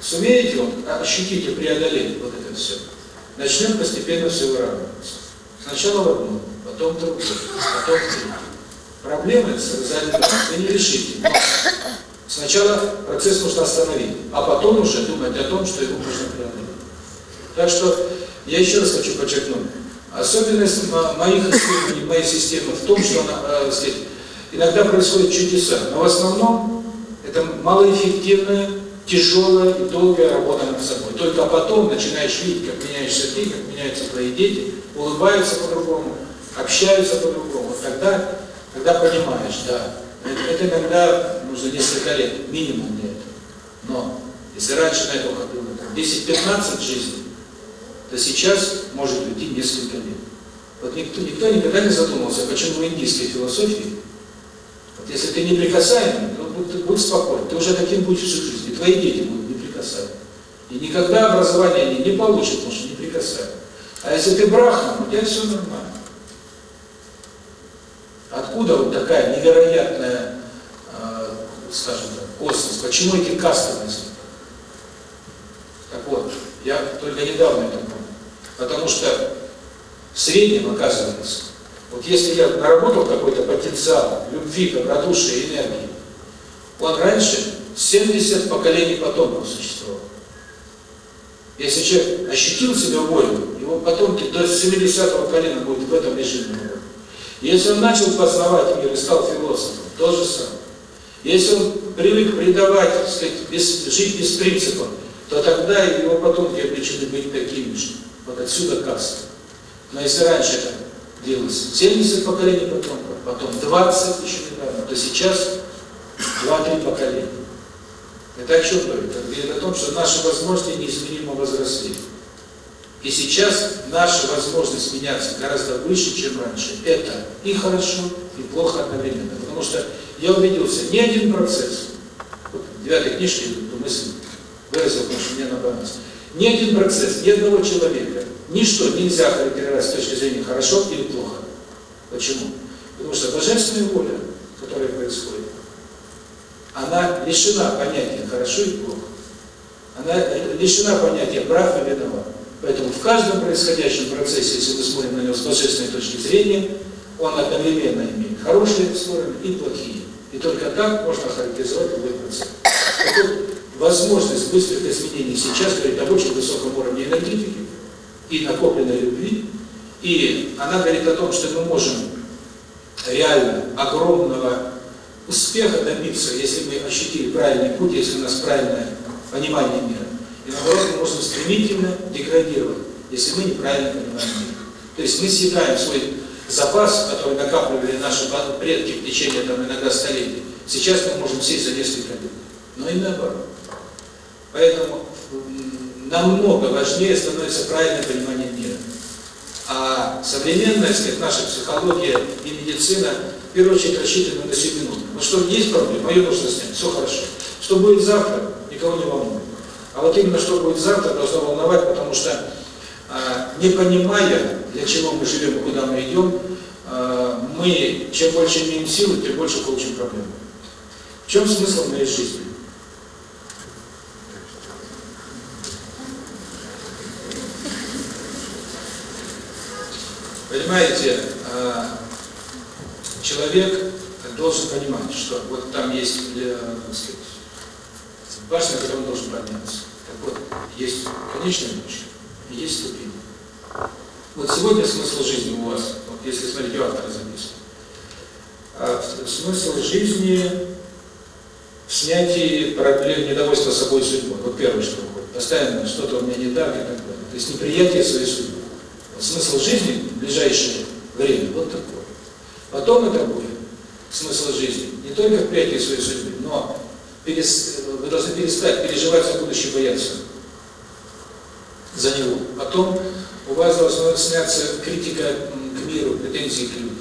сумеете он, ощутите, преодолеть вот это все. Начнем постепенно все выравниваться. Сначала в одну, потом в другую, потом в третью. Проблемы с вы не решите. Но сначала процесс нужно остановить, а потом уже думать о том, что его можно преодолеть. Так что я еще раз хочу подчеркнуть. Особенность моих исследований, моей системы в том, что она, э, сказать, иногда происходят чудеса, но в основном это малоэффективная тяжелая и долгая работа над собой. Только потом начинаешь видеть, как меняешься ты, как меняются твои дети, улыбаются по-другому, общаются по-другому. Тогда, когда понимаешь, да, это, это иногда ну, за несколько лет, минимум для этого. Но если раньше на это уходило 10-15 жизней, то сейчас может уйти несколько лет. Вот никто, никто никогда не задумывался, почему в индийской философии, вот если ты не прикасаемый, то будь, будь спокоен, ты уже таким будешь всю жизнь твои дети будут не прикасаться И никогда образование они не получат, потому что не прикасаются. А если ты брахман, у тебя все нормально. Откуда вот такая невероятная, э, скажем так, косность? Почему эти касты возникли? Так вот, я только недавно это понял. Потому что в среднем, оказывается, вот если я наработал какой-то потенциал любви, добродушия, энергии, он раньше 70 поколений потомков существовало. Если человек ощутил себя волю, его потомки до 70-го колена будут в этом режиме. Если он начал познавать мир и стал философом, то же самое. Если он привык предавать, сказать, без, жить без принципа, то тогда его потомки обречены быть такими же. Вот отсюда каста. Но если раньше это делалось 70 поколений потомков, потом 20 еще недавно, то сейчас 2-3 поколения. Это о чем говорит? Это говорит о том, что наши возможности неизменимо возросли. И сейчас наша возможность меняться гораздо выше, чем раньше. Это и хорошо, и плохо одновременно. Потому что я убедился, ни один процесс, вот в девятой книжке эту мысль выразил, потому что мне она понравилась, ни один процесс, ни одного человека, ничто нельзя характеризовать с точки зрения хорошо или плохо. Почему? Потому что божественная воля, которая происходит, она лишена понятия «хорошо» и «плохо». Она лишена понятия «прав» и «виноват». Поэтому в каждом происходящем процессе, если мы смотрим на него с божественной точки зрения, он одновременно имеет хорошие стороны и плохие. И только так можно характеризовать любой процесс. Так вот, возможность быстрых изменений сейчас говорит об очень высоком уровне энергетики и накопленной любви. И она говорит о том, что мы можем реально огромного успеха добиться, если мы ощутили правильный путь, если у нас правильное понимание мира. И наоборот, мы можем стремительно деградировать, если мы неправильно понимаем мир. То есть мы съедаем свой запас, который накапливали наши предки в течение там, иногда столетий. Сейчас мы можем сесть за несколько лет. Но и наоборот. Поэтому намного важнее становится правильное понимание мира. А современность сказать, наша психология и медицина первую очередь рассчитаны на 10 минут. Но что есть проблема, ее нужно снять, все хорошо. Что будет завтра, никого не волнует. А вот именно что будет завтра, должно волновать, потому что а, не понимая, для чего мы живем, куда мы идем, а, мы, чем больше имеем силы, тем больше получим проблем. В чем смысл моей жизни? Понимаете, а, человек должен понимать, что вот там есть э, сказать, башня, на которой он должен подняться. Так вот, есть конечная точка и есть ступени. Вот сегодня смысл жизни у вас, вот если смотреть, у автора записан. А смысл жизни в снятии проблем недовольства собой судьбой. Вот первое, что выходит. Постоянно что-то у меня не так и так далее. То есть неприятие своей судьбы. Вот смысл жизни в ближайшее время вот такой. Потом это будет смысл жизни. Не только в принятии своей судьбы, но перес, вы должны перестать переживать за будущее, бояться за него. Потом у вас должна сняться критика к миру, претензии к людям.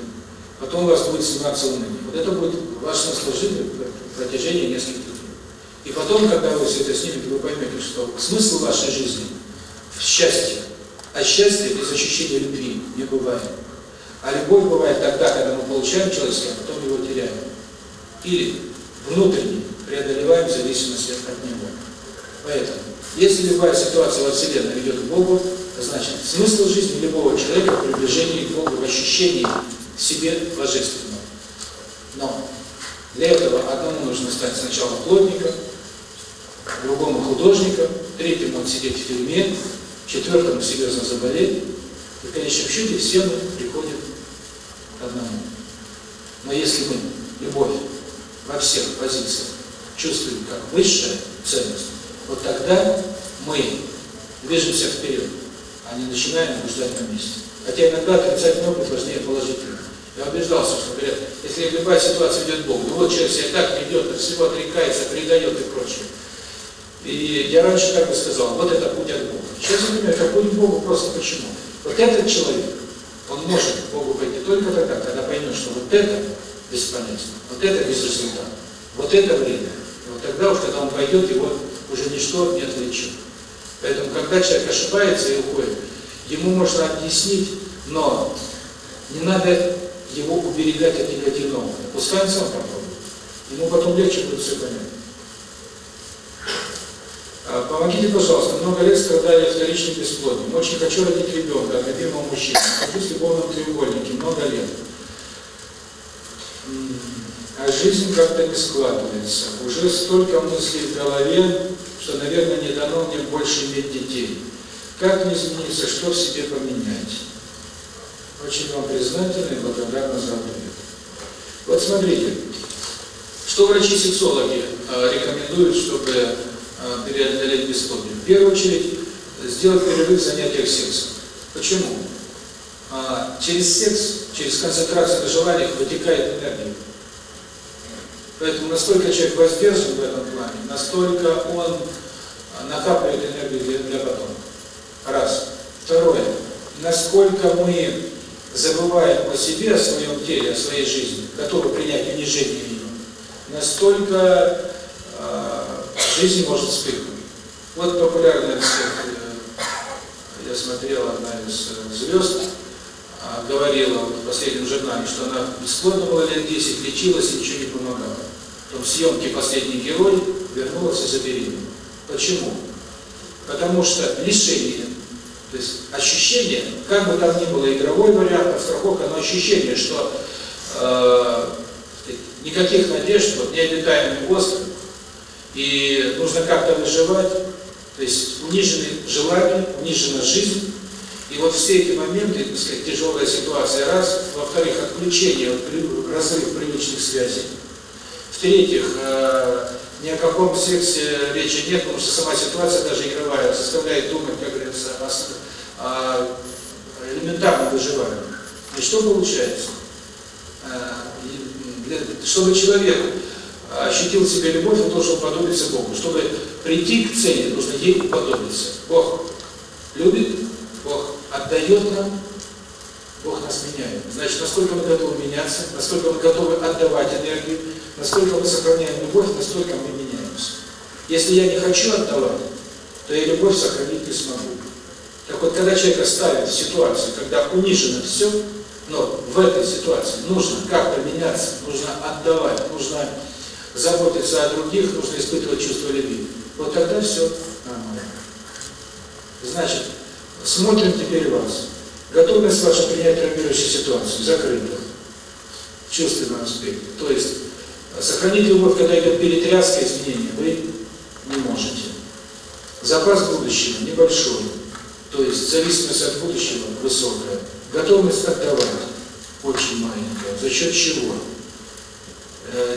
Потом у вас будет сниматься уныние. Вот это будет ваше смысл жизни в протяжении нескольких дней. И потом, когда вы все это снимете, вы поймете, что смысл вашей жизни в счастье. А счастье без ощущения любви не бывает. А любовь бывает тогда, когда мы получаем человеческое, а потом его теряем. Или внутренне преодолеваем зависимость от него. Поэтому, если любая ситуация во Вселенной ведет к Богу, значит, смысл жизни любого человека в приближении к Богу, в ощущении к себе божественного. Но для этого одному нужно стать сначала плотником, другому художником, третьему отсидеть в тюрьме, четвертому серьезно заболеть, и в конечном счете все мы приходим одному. Но если мы любовь во всех позициях чувствуем как высшая ценность, вот тогда мы движемся вперед, а не начинаем убеждать на месте. Хотя иногда отрицательный опыт важнее положительного. Я убеждался, что говорят, если любая ситуация идет Бог, ну вот человек себя так ведет, от всего отрекается, предает и прочее. И я раньше как бы сказал, вот это путь от Бога. Сейчас я понимаю, как путь Богу просто почему. Вот этот человек, он может к Богу пойти только тогда, когда поймет, что вот это бесполезно, вот это без результата, вот это время. И вот тогда уж, когда он пойдет, его уже ничто не отличит. Поэтому, когда человек ошибается и уходит, ему можно объяснить, но не надо его уберегать от негативного. Пускай он сам попробует. Ему потом легче будет все понять. Помогите, пожалуйста, много лет страдаю от вторичной бесплодием. Очень хочу родить ребенка, любимого мужчины. Хочу в любовном треугольнике, много лет. А жизнь как-то не складывается. Уже столько мыслей в голове, что, наверное, не дано мне больше иметь детей. Как мне измениться, что в себе поменять? Очень вам признательна и благодарна за ответ. Вот смотрите, что врачи-сексологи а, рекомендуют, чтобы для, для лет. В первую очередь, сделать перерыв в занятиях сексом. Почему? А, через секс, через концентрацию на желаниях вытекает энергия. Поэтому настолько человек воздержан в этом плане, настолько он накапливает энергию для, для потомков. Раз. Второе. Насколько мы забываем о себе, о своем теле, о своей жизни, готовы принять унижение ее, настолько жизни может вспыхнуть. Вот популярная всех, э, я смотрел одна из э, звезд, а, говорила в последнем журнале, что она бесплодно была лет 10, лечилась и ничего не помогала. Потом съемке «Последний герой» вернулась и забеременела. Почему? Потому что лишение, то есть ощущение, как бы там ни было игровой вариант, а страховка, но ощущение, что э, никаких надежд, вот необитаемый остров, и нужно как-то выживать. То есть унижены желания, унижена жизнь. И вот все эти моменты, так сказать, тяжелая ситуация, раз. Во-вторых, отключение, разрыв привычных связей. В-третьих, э, ни о каком сексе речи нет, потому что сама ситуация, даже игровая, заставляет думать, как говорится, о элементарном выживании. И что получается? Э, чтобы человек ощутил в себе любовь, он должен уподобиться Богу. Чтобы прийти к цели, нужно ей подобиться. Бог любит, Бог отдает нам, Бог нас меняет. Значит, насколько мы готовы меняться, насколько мы готовы отдавать энергию, насколько мы сохраняем любовь, настолько мы меняемся. Если я не хочу отдавать, то я любовь сохранить не смогу. Так вот, когда человек ставят ситуацию, когда унижено все, но в этой ситуации нужно как-то меняться, нужно отдавать, нужно заботиться о других, нужно испытывать чувство любви. Вот тогда все нормально. Значит, смотрим теперь вас. Готовность ваша принять травмирующую ситуацию, закрыта. Чувственном аспекте. То есть, э, сохранить любовь, когда идет перетряска, изменения, вы не можете. Запас будущего небольшой. То есть, зависимость от будущего высокая. Готовность отдавать очень маленькая. За счет чего?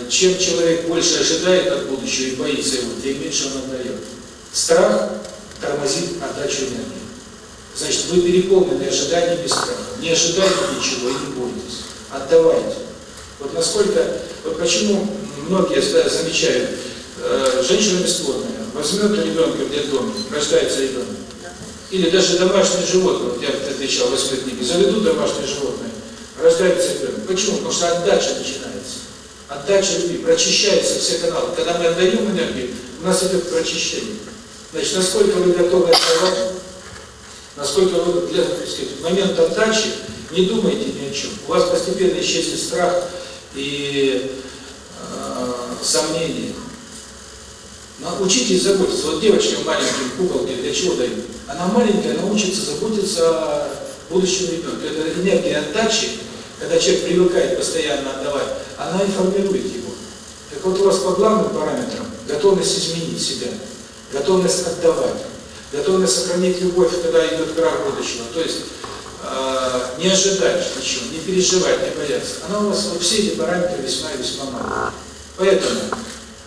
чем человек больше ожидает от будущего и боится его, тем меньше он отдает. Страх тормозит отдачу энергии. Значит, вы переполнены ожиданиями страха. Не ожидайте ничего и не бойтесь. Отдавайте. Вот насколько, вот почему многие замечают, э, женщина бесплодная, возьмет ребенка в детдоме, рождается ребенок. Или даже домашнее животное, вот я отвечал в восьмой книге, заведу домашнее животное, рождается ребенок. Почему? Потому что отдача начинается. Отдача любви прочищаются все каналы. Когда мы отдаем энергию, у нас идет прочищение. Значит, насколько вы готовы отдавать, насколько вы для сказать, в момент отдачи не думайте ни о чем. У вас постепенно исчезнет страх и э, сомнения. Но учитесь заботиться. Вот девочка маленькая, куколки, для чего дают? Она маленькая, она учится заботиться о будущем ребенке. Это энергия отдачи, когда человек привыкает постоянно отдавать, она и формирует его. Так вот у вас по главным параметрам готовность изменить себя, готовность отдавать, готовность сохранить любовь, когда идет крах будущего. То есть э, не ожидать ничего, не переживать, не бояться. Она у вас, вот все эти параметры весьма и весьма мало. Поэтому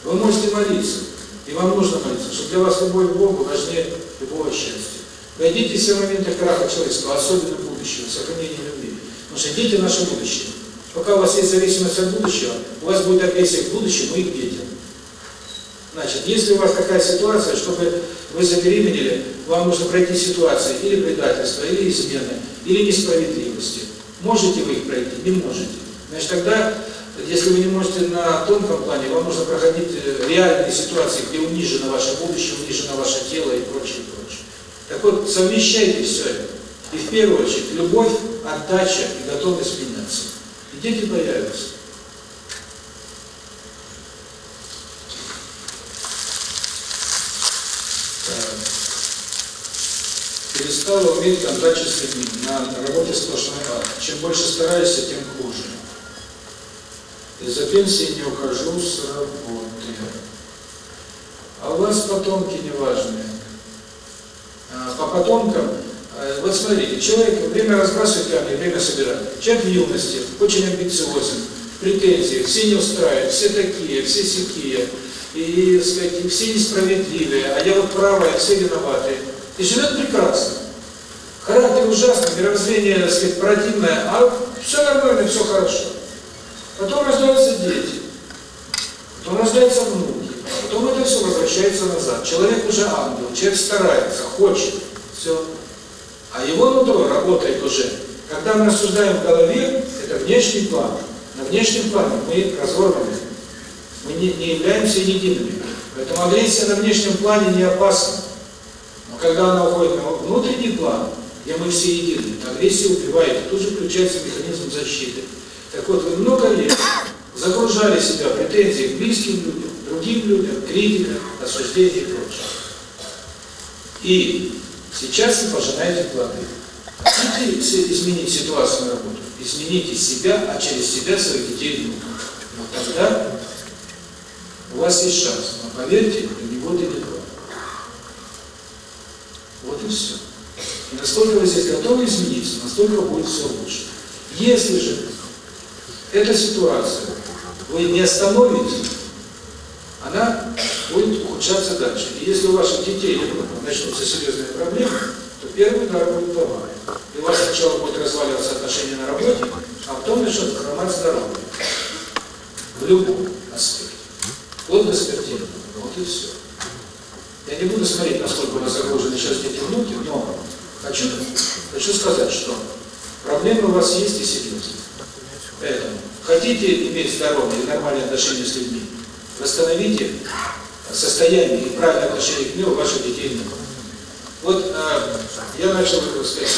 вы можете молиться, и вам нужно молиться, чтобы для вас любовь к Богу важнее любого счастья. Найдите все моменты краха человечества, особенно будущего, сохранения Потому дети – наше будущее. Пока у вас есть зависимость от будущего, у вас будет агрессия к будущему и к детям. Значит, если у вас такая ситуация, чтобы вы забеременели, вам нужно пройти ситуации или предательства, или измены, или несправедливости. Можете вы их пройти? Не можете. Значит, тогда, если вы не можете на тонком плане, вам нужно проходить реальные ситуации, где унижено ваше будущее, унижено ваше тело и прочее, прочее. Так вот, совмещайте все это. И в первую очередь, любовь отдача и готовность меняться. И дети появятся. Перестала уметь отдача с людьми. На работе сплошная. Чем больше стараюсь, тем хуже. Из-за пенсии не ухожу с работы. А у вас потомки неважные. А по потомкам вот смотрите, человек во время разбрасывает камни, время собирает. Человек юности, очень амбициозен, претензии, все не устраивают, все такие, все сякие, и, сказать, и все несправедливые, а я вот правая, все виноватые. И живет прекрасно. Характер ужасный, мировоззрение, так сказать, противное, а все нормально, все хорошо. Потом рождаются дети, потом рождаются внуки, потом это все возвращается назад. Человек уже ангел, человек старается, хочет, все. А его нутро работает уже. Когда мы рассуждаем в голове, это внешний план. На внешнем плане мы разорваны. Мы не, не являемся едиными. Поэтому агрессия на внешнем плане не опасна. Но когда она уходит на внутренний план, где мы все едины, агрессия убивает, тут же включается механизм защиты. Так вот, вы много лет загружали себя претензии к близким людям, другим людям, критика, осуждение и прочее. И Сейчас вы пожинаете плоды. Хотите изменить ситуацию на работу? Измените себя, а через себя своих детей и тогда у вас есть шанс. Но поверьте, это не год и не два. Вот и все. И насколько вы здесь готовы измениться, настолько будет все лучше. Если же эта ситуация вы не остановитесь она будет ухудшаться дальше. И если у ваших детей начнутся серьезные проблемы, то первый удар будет по. И у вас сначала будет разваливаться отношения на работе, а потом начнет хромать здоровье. В любом аспекте. Вот до. Вот и все. Я не буду смотреть, насколько у вас загружены сейчас дети внуки, но хочу, хочу сказать, что проблемы у вас есть и серьезные. Поэтому хотите иметь здоровье, и нормальные отношения с людьми, восстановите состояние и правильное отношение к миру ваших детей. Вот э, я начал сказать,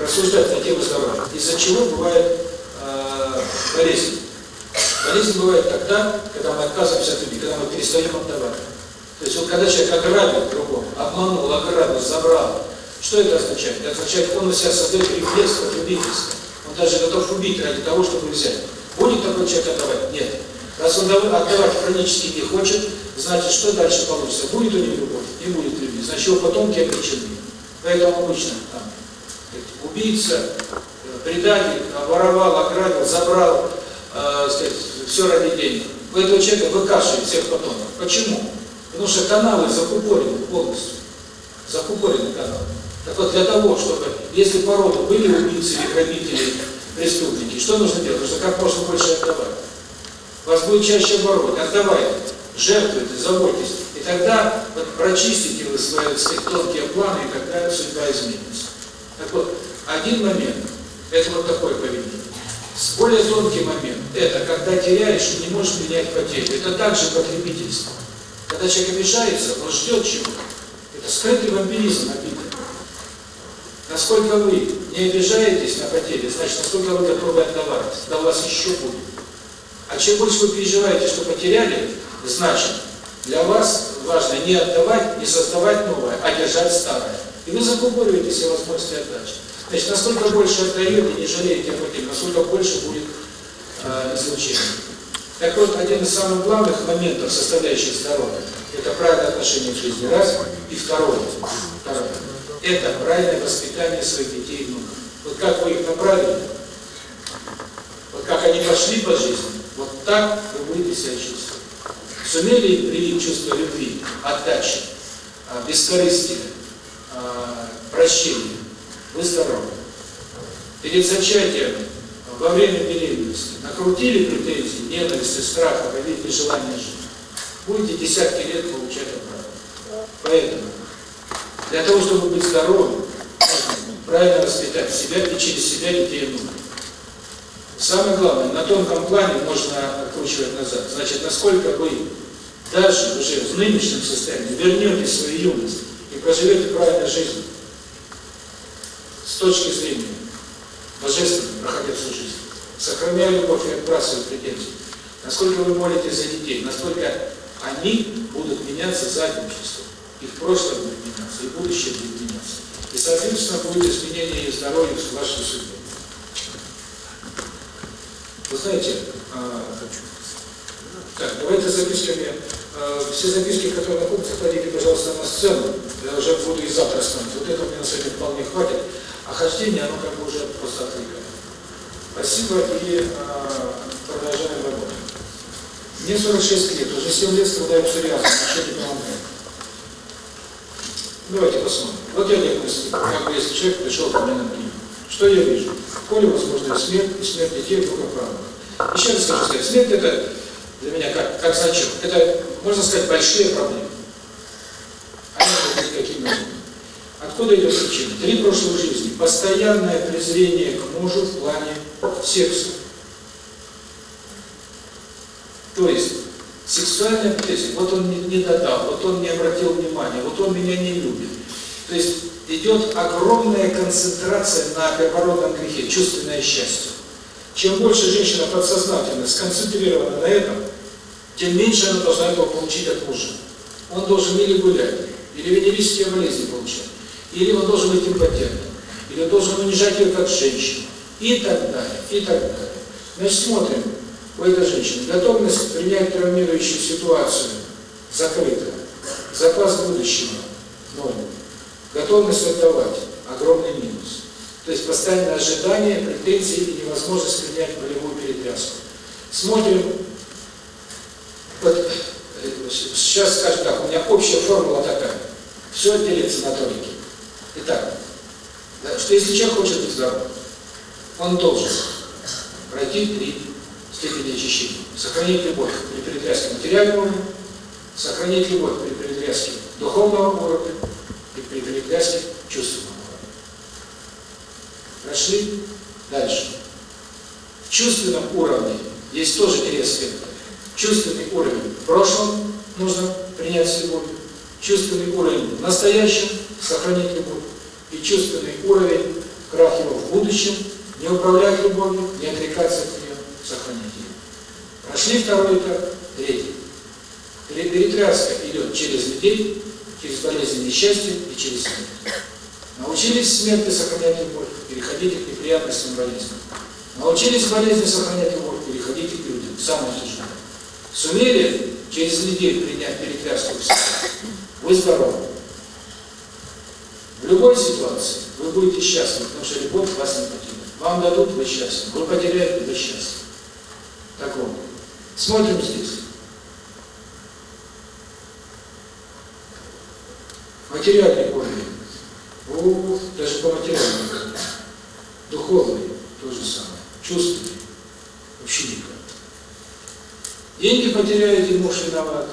рассуждать на тему здоровья. Из-за чего бывает э, болезнь? Болезнь бывает тогда, когда мы отказываемся от любви, когда мы перестаем отдавать. То есть вот когда человек ограбил другого, обманул, ограбил, забрал, что это означает? Это означает, он у себя создает рефлекс от любительства. Он даже готов убить ради того, чтобы взять. Будет такой человек отдавать? Нет. Раз он отдавать хронически не хочет, значит, что дальше получится? Будет у него любовь и будет любить. Значит, его потомки обречены. Поэтому обычно там убийца, э, предатель, э, воровал, ограбил, забрал, э, сказать, все ради денег. У этого человека выкашивает всех потомков. Почему? Потому что каналы закупорены полностью. Закупорены каналы. Так вот, для того, чтобы, если по роду были убийцы или грабители, преступники, что нужно делать? Потому что как можно больше отдавать? Вас будет чаще воровать. отдавай, жертвуйте, заботьтесь. И тогда вот прочистите вы свои, свои тонкие планы, и тогда судьба изменится. Так вот, один момент – это вот такое поведение. С более тонкий момент – это когда теряешь и не можешь менять потерю. Это также потребительство. Когда человек обижается, он ждет чего? Это скрытый вампиризм обиды. Насколько вы не обижаетесь на потери, значит, насколько вы готовы отдавать, у вас еще будет. А чем больше вы переживаете, что потеряли, значит, для вас важно не отдавать, не создавать новое, а держать старое. И вы закупориваете все возможности отдачи. Значит, насколько больше отдаете, не жалеете о потере, насколько больше будет э, излучения. Так вот, один из самых главных моментов, составляющих здоровье, это правильное отношение к жизни, раз, и второе, второе это правильное воспитание своих детей и внуков. Вот как вы их направили, вот как они пошли по жизни, вот так вы будете себя чувствовать. Сумели привить чувство любви, отдачи, бескорыстия, прощения, вы здоровы. Перед зачатием, во время беременности, накрутили претензии, ненависти, страха, обидели желания жить. Будете десятки лет получать обратно. Поэтому, для того, чтобы быть здоровым, правильно воспитать себя и через себя детей внутрь. Самое главное, на тонком плане можно откручивать назад. Значит, насколько вы дальше уже в нынешнем состоянии вернете свою юность и проживете правильную жизнь с точки зрения божественной, проходящей жизни, сохраняя любовь и отбрасывая претензии, насколько вы молитесь за детей, настолько они будут меняться задничеством. И в прошлом будет меняться, и будущее будет меняться. И, соответственно, будет изменение и здоровья в вашей судьбе. Вы знаете, так, давайте записками. Все записки, которые на пункте, кладите, пожалуйста, на сцену. Я уже буду и завтра смотреть. Вот этого мне на сегодня вполне хватит. А хождение, оно как бы уже просто отвлекает. Спасибо и продолжаем работу. Мне 46 лет, уже 7 лет страдаю псориазом, вообще не помогает. Давайте посмотрим. Вот я диагностик, как бы если человек пришел ко мне на клинику. Что я вижу? Поле возможно смерть и смерть детей в руках. Еще раз хочу сказать, смерть это для меня как, как значок. Это, можно сказать, большие проблемы. Они могут быть какими нужны. Откуда идет причина? Три прошлых жизни. Постоянное презрение к мужу в плане секса. То есть, сексуальная презрение. Вот он не, не додал, вот он не обратил внимание, вот он меня не любит. То есть идет огромная концентрация на первородном грехе, чувственное счастье. Чем больше женщина подсознательно сконцентрирована на этом, тем меньше она должна этого получить от мужа. Он должен или гулять, или венерические болезни получать, или он должен быть импотентом, или он должен унижать ее как женщину, и так далее, и так далее. Значит, смотрим у этой женщины. Готовность принять травмирующую ситуацию закрыта. Запас будущего ноль. Готовность отдавать – огромный минус. То есть постоянное ожидание, претензии и невозможность принять болевую перетряску. Смотрим. Вот, э, сейчас скажем так, у меня общая формула такая. Все делится на тоники. Итак, что если человек хочет быть здоровым, он должен пройти три степени очищения. Сохранить любовь при перетряске материального сохранить любовь при перетряске духовного уровня, прикреплясь к чувственному уровню. Прошли дальше. В чувственном уровне есть тоже интересный чувственный уровень в прошлом нужно принять любовь. чувственный уровень в настоящем сохранить любовь и чувственный уровень крах его в будущем не управлять любовью, не отрекаться от нее, сохранить ее. Прошли второй этап, третий. Перетряска идет через людей, через болезнь несчастье и через смерть. Научились смерти сохранять любовь, переходите к неприятностям болезни. Научились болезни сохранять любовь, переходите к людям, к самым тяжелым. Сумели через людей принять перетряску в себе. Вы здоровы. В любой ситуации вы будете счастливы, потому что любовь вас не покинет. Вам дадут, вы счастливы. Вы потеряете, вы счастливы. Так вот, смотрим здесь. материальный уровень, о, даже по материальному уровню, духовный то же самое, чувственный, вообще никак. Деньги потеряете, муж виноват.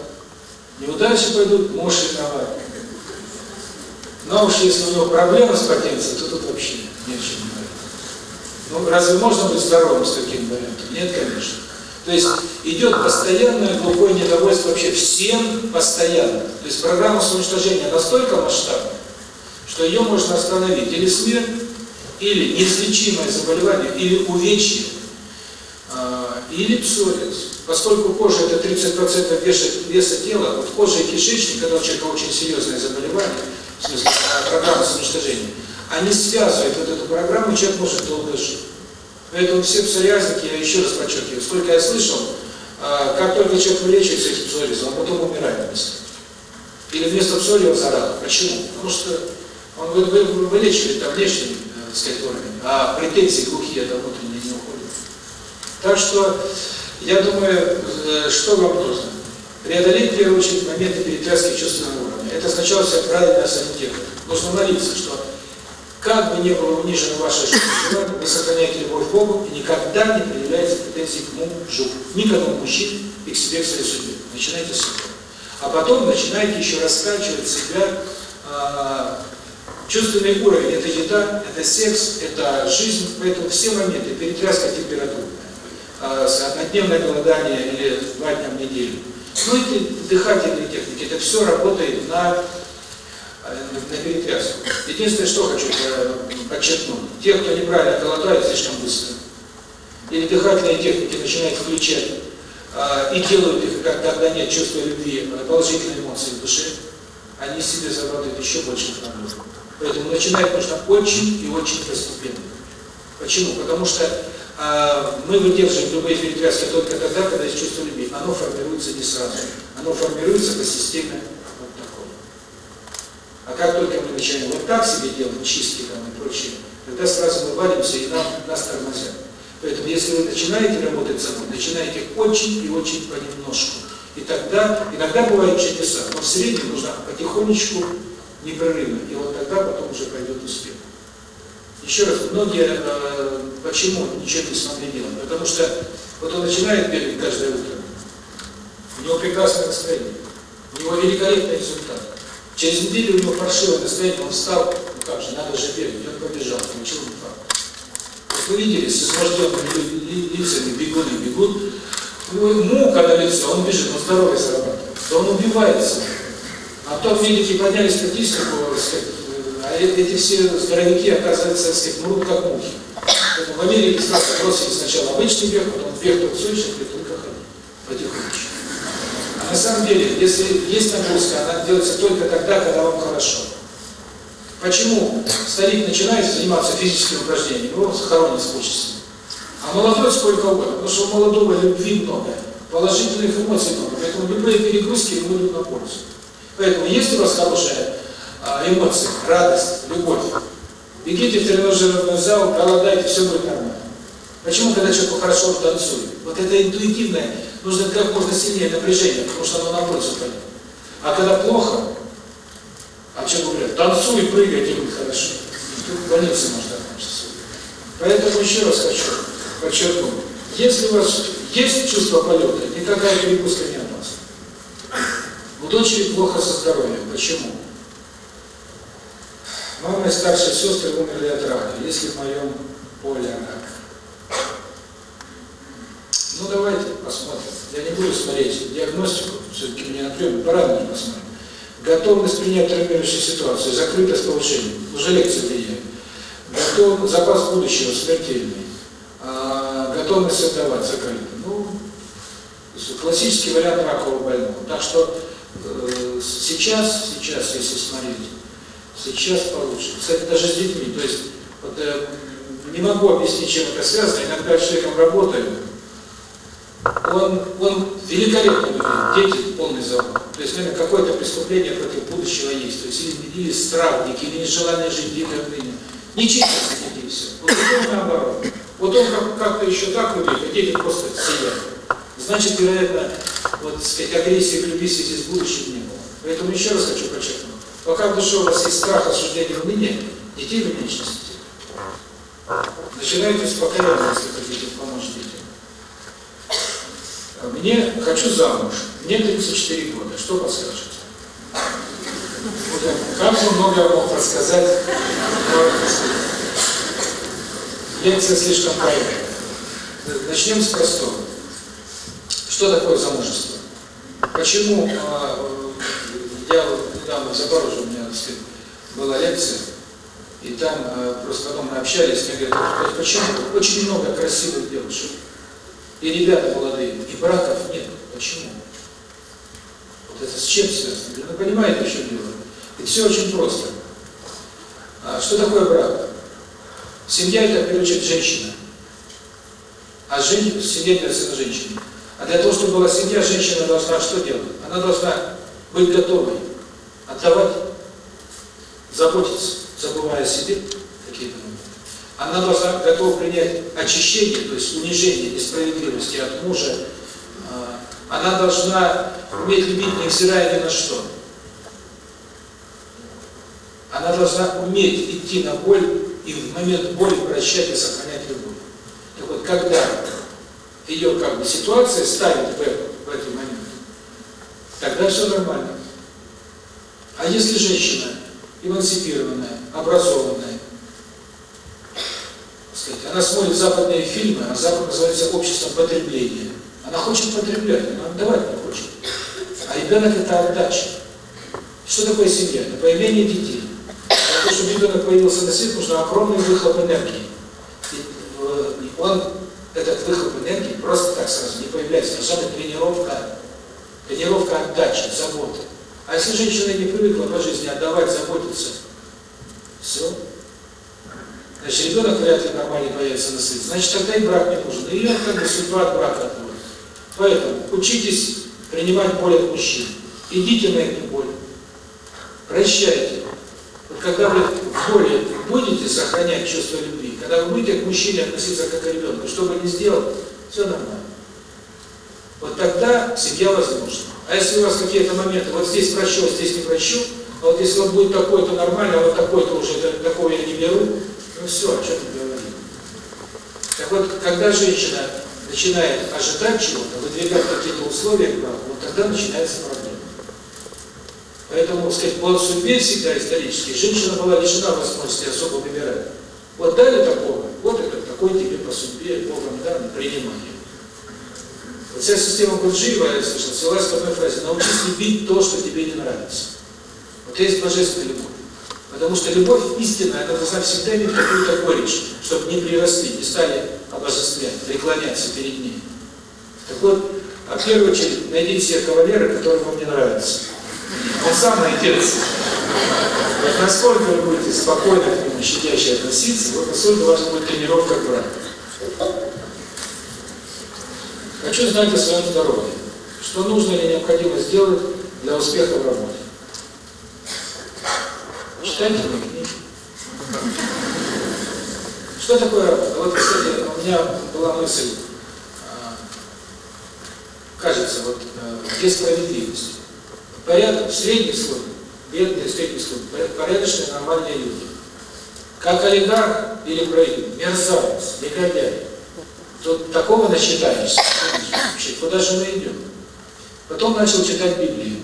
Неудачи пойдут, муж виноват. Но уж если у него проблемы с потенцией, то тут вообще нечего не говорить. Ну, разве можно быть здоровым с таким вариантом? Нет, конечно. То есть идет постоянное глухое недовольство вообще всем постоянно. То есть программа самоуничтожения настолько масштабна, что ее можно остановить или смерть, или неизлечимое заболевание, или увечье, а, или псориаз. Поскольку кожа это 30% веса, веса тела, вот кожа и кишечник, когда у человека очень серьезное заболевание, в смысле э, программа самоуничтожения, они связывают вот эту программу, человек может долго жить. Поэтому все псориазники я еще раз подчеркиваю, сколько я слышал, а, как только человек вылечивается этим псориазом, он потом умирает вместо. Или вместо псори он. Почему? Потому что он вылечивает там внешний, э, так сказать, орган, а претензии глухие до внутренней не уходят. Так что, я думаю, э, что вам нужно? Преодолеть, в первую очередь, моменты перетряски чувственного уровня. Это сначала себя правильно сориентировать. Нужно молиться, что как бы не было унижена ваше жизнь, вы сохраняете любовь к Богу и никогда не проявляете претензий к мужу, ни к одному мужчине и к себе, к своей судьбе. Начинайте с этого. А потом начинайте еще раскачивать себя э, чувственный уровень. Это еда, это секс, это жизнь. Поэтому все моменты, перетряска температуры, а, однодневное голодание или два дня в неделю. Ну эти дыхательные техники, это все работает на наперед Единственное, что хочу подчеркнуть, те, кто неправильно голодает слишком быстро, или дыхательные техники начинают включать э, и делают их, как когда нет чувства любви, положительные эмоции в душе, они себе зарабатывают еще больше нагрузок. Поэтому начинать нужно очень и очень постепенно. Почему? Потому что э, мы выдерживаем любые перетряски только тогда, когда есть чувство любви. Оно формируется не сразу. Оно формируется по системе а как только мы начинаем вот так себе делать, чистки там и прочее, тогда сразу мы валимся и нам, нас тормозят. Поэтому если вы начинаете работать с собой, начинайте очень и очень понемножку. И тогда, иногда бывают чудеса, но в среднем нужно потихонечку, непрерывно. И вот тогда потом уже пойдет успех. Еще раз, многие э, почему ничего не смогли делать? Потому что вот он начинает бегать каждое утро, у него прекрасное настроение, у него великолепный результат. Через неделю у него паршивое настроение, он встал, ну как же, надо же бегать, он побежал, получил инфаркт. Вот вы видели, с освобожденными лицами бегут, и бегун, ему, когда лицо, он бежит, он здоровый зарабатывает, да он убивается. А то, видите, подняли статистику, а эти все здоровяки, оказывается, сказать, мрут как мухи. Поэтому в Америке сразу бросили сначала обычный бег, потом бег только сущий, потом потихонечку. На самом деле, если есть нагрузка, она делается только тогда, когда вам хорошо. Почему старик начинает заниматься физическим упражнением, его схоронит хочется. А молодой сколько угодно, потому что у молодого любви много, положительных эмоций много, поэтому любые перегрузки ему идут на пользу. Поэтому если у вас хорошая эмоция, радость, любовь, бегите в тренажерный зал, голодайте, все будет нормально. Почему, когда человек хорошо танцует? Вот это интуитивное нужно как можно сильнее напряжение, потому что оно нам больше понятно. А когда плохо, а чем говорят, танцуй, прыгай, тебе будет хорошо. Тут больницы можно окончиться. Поэтому еще раз хочу подчеркнуть, если у вас есть чувство полета, никакая перегрузка не опасна. Вот очень плохо со здоровьем. Почему? Мама и старшие сестры умерли от рака, если в моем поле рак. Ну давайте посмотрим. Я не буду смотреть диагностику, все-таки не на прием, по посмотрим. Готовность принять травмирующую ситуацию, закрытость повышения, уже лекция влияет. Готов, запас будущего смертельный, а, готовность отдавать закрыто. Ну, классический вариант ракового больного. Так что э, сейчас, сейчас, если смотреть, сейчас получше. Кстати, даже с детьми. То есть, вот, э, не могу объяснить, чем это связано. Иногда с человеком работаю, он, он великолепный. дети полный завод. То есть, наверное, какое-то преступление против будущего есть. То есть, или, или стравники, или нежелание жить длинное время. Ничего не дети все. Вот он наоборот. Вот он как-то как еще так выглядит, а дети просто сияют. Значит, вероятно, вот, так сказать, агрессии к любви связи с будущим не было. Поэтому еще раз хочу подчеркнуть. Пока в душе у вас есть страх, осуждение, уныние, детей вы меньше Начинайте с покаяния, если хотите помочь мне хочу замуж. Мне 34 года. Что подскажете? Как же много мог рассказать? Лекция слишком короткая. Начнем с простого. Что такое замужество? Почему а, я недавно в Запорожье у меня сказать, была лекция, и там а, просто потом мы общались, мне говорят, почему очень много красивых девушек и ребята молодые, и браков нет. Почему? Вот это с чем связано? Говорю, ну понимаете, в чем дело? Ведь все очень просто. А что такое брак? Семья – это, в женщина. А жен... семья – это сына женщины. А для того, чтобы была семья, женщина должна что делать? Она должна быть готовой, отдавать, заботиться, забывая о себе, она должна готова принять очищение, то есть унижение несправедливости от мужа. А, она должна уметь любить, невзирая ни на что. Она должна уметь идти на боль и в момент боли прощать и сохранять любовь. Так вот, когда ее как бы ситуация ставит в, в этот момент, тогда все нормально. А если женщина эмансипированная, образованная, сказать, она смотрит западные фильмы, а Запад называется обществом потребления. Она хочет потреблять, она отдавать не хочет. А ребенок – это отдача. Что такое семья? Это появление детей. Потому что ребенок появился на свет, нужно огромный выхлоп энергии. И он, этот выхлоп энергии, просто так сразу не появляется. Нужна тренировка, тренировка отдачи, заботы. А если женщина не привыкла по жизни отдавать, заботиться, все, то есть ребенок вряд ли нормально появится на свет. Значит, тогда и брак не нужен. или он как бы судьба от брака отбора. Поэтому учитесь принимать боль от мужчин. Идите на эту боль. Прощайте. Вот когда вы в боли будете сохранять чувство любви, когда вы будете к мужчине относиться как к ребенку, что бы ни сделал, все нормально. Вот тогда семья возможна. А если у вас какие-то моменты, вот здесь прощу, здесь не прощу, а вот если он будет такой-то нормально, а вот такой-то уже такой я не беру, ну все, о чем ты говорил. Так вот, когда женщина начинает ожидать чего-то, выдвигать какие-то условия, вот тогда начинается проблема. Поэтому, так сказать, по судьбе всегда исторически женщина была лишена возможности особо выбирать. Вот дали такого, вот это такой тебе по судьбе, Богом дан, принимание. Вот вся система Гурджиева, я слышал, свелась к одной фразе, научись любить то, что тебе не нравится. Вот есть божественная любовь. Потому что любовь истинная, она должна всегда иметь какую-то горечь, чтобы не приросли, не стали обожествлять, преклоняться перед ней. Так вот, а в первую очередь, найдите себе кавалера, который вам не нравится. Он сам найдется. Вот насколько вы будете спокойно к нему щадяще относиться, вот насколько у вас будет тренировка брата. Хочу знать о своем здоровье. Что нужно или необходимо сделать для успеха в работе. Что это? Что такое? Вот, кстати, у меня была мысль, кажется, вот где справедливость? Порядок, средний слой, бедный средний слой, порядочные нормальные люди. Как олигарх или правитель. мерзавец, негодяй, то такого насчитаешься. Куда же мы идем? Потом начал читать Библию.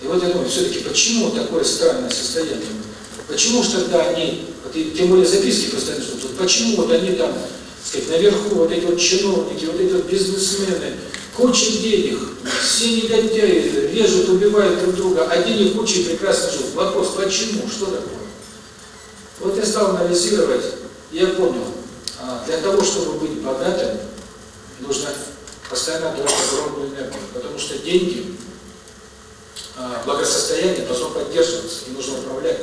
И вот я думаю, все-таки почему такое странное состояние? Почему же тогда они, вот, и, тем более записки постоянно что вот почему вот они там, сказать, наверху, вот эти вот чиновники, вот эти вот бизнесмены, куча денег, все негодяи режут, убивают друг друга, а денег куча прекрасно живут. Вопрос, почему, что такое? Вот я стал анализировать, я понял, а, для того, чтобы быть богатым, нужно постоянно тратить огромную энергию, потому что деньги благосостояние должно поддерживаться, и нужно управлять,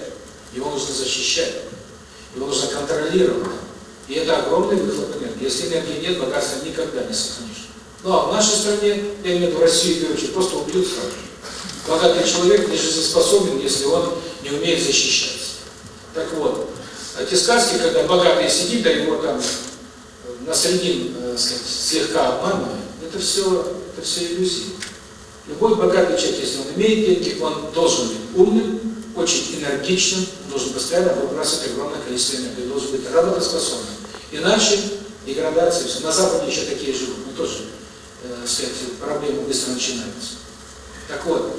его нужно защищать, его нужно контролировать. И это огромный выхлоп. Если энергии нет, богатство никогда не сохранишь. Но в нашей стране, я в России, короче, просто убьют сразу. Богатый человек не жизнеспособен, если он не умеет защищаться. Так вот, а эти сказки, когда богатый сидит, а его там э, на средин, э, слегка обманывает, это все, это все иллюзии. Любой богатый человек, если он имеет деньги, он должен быть умным, очень энергичным, должен постоянно выбрасывать огромное количество энергии, должен быть работоспособным. Иначе деградация, все. На Западе еще такие живут, но тоже, э, сказать, проблемы быстро начинаются. Так вот,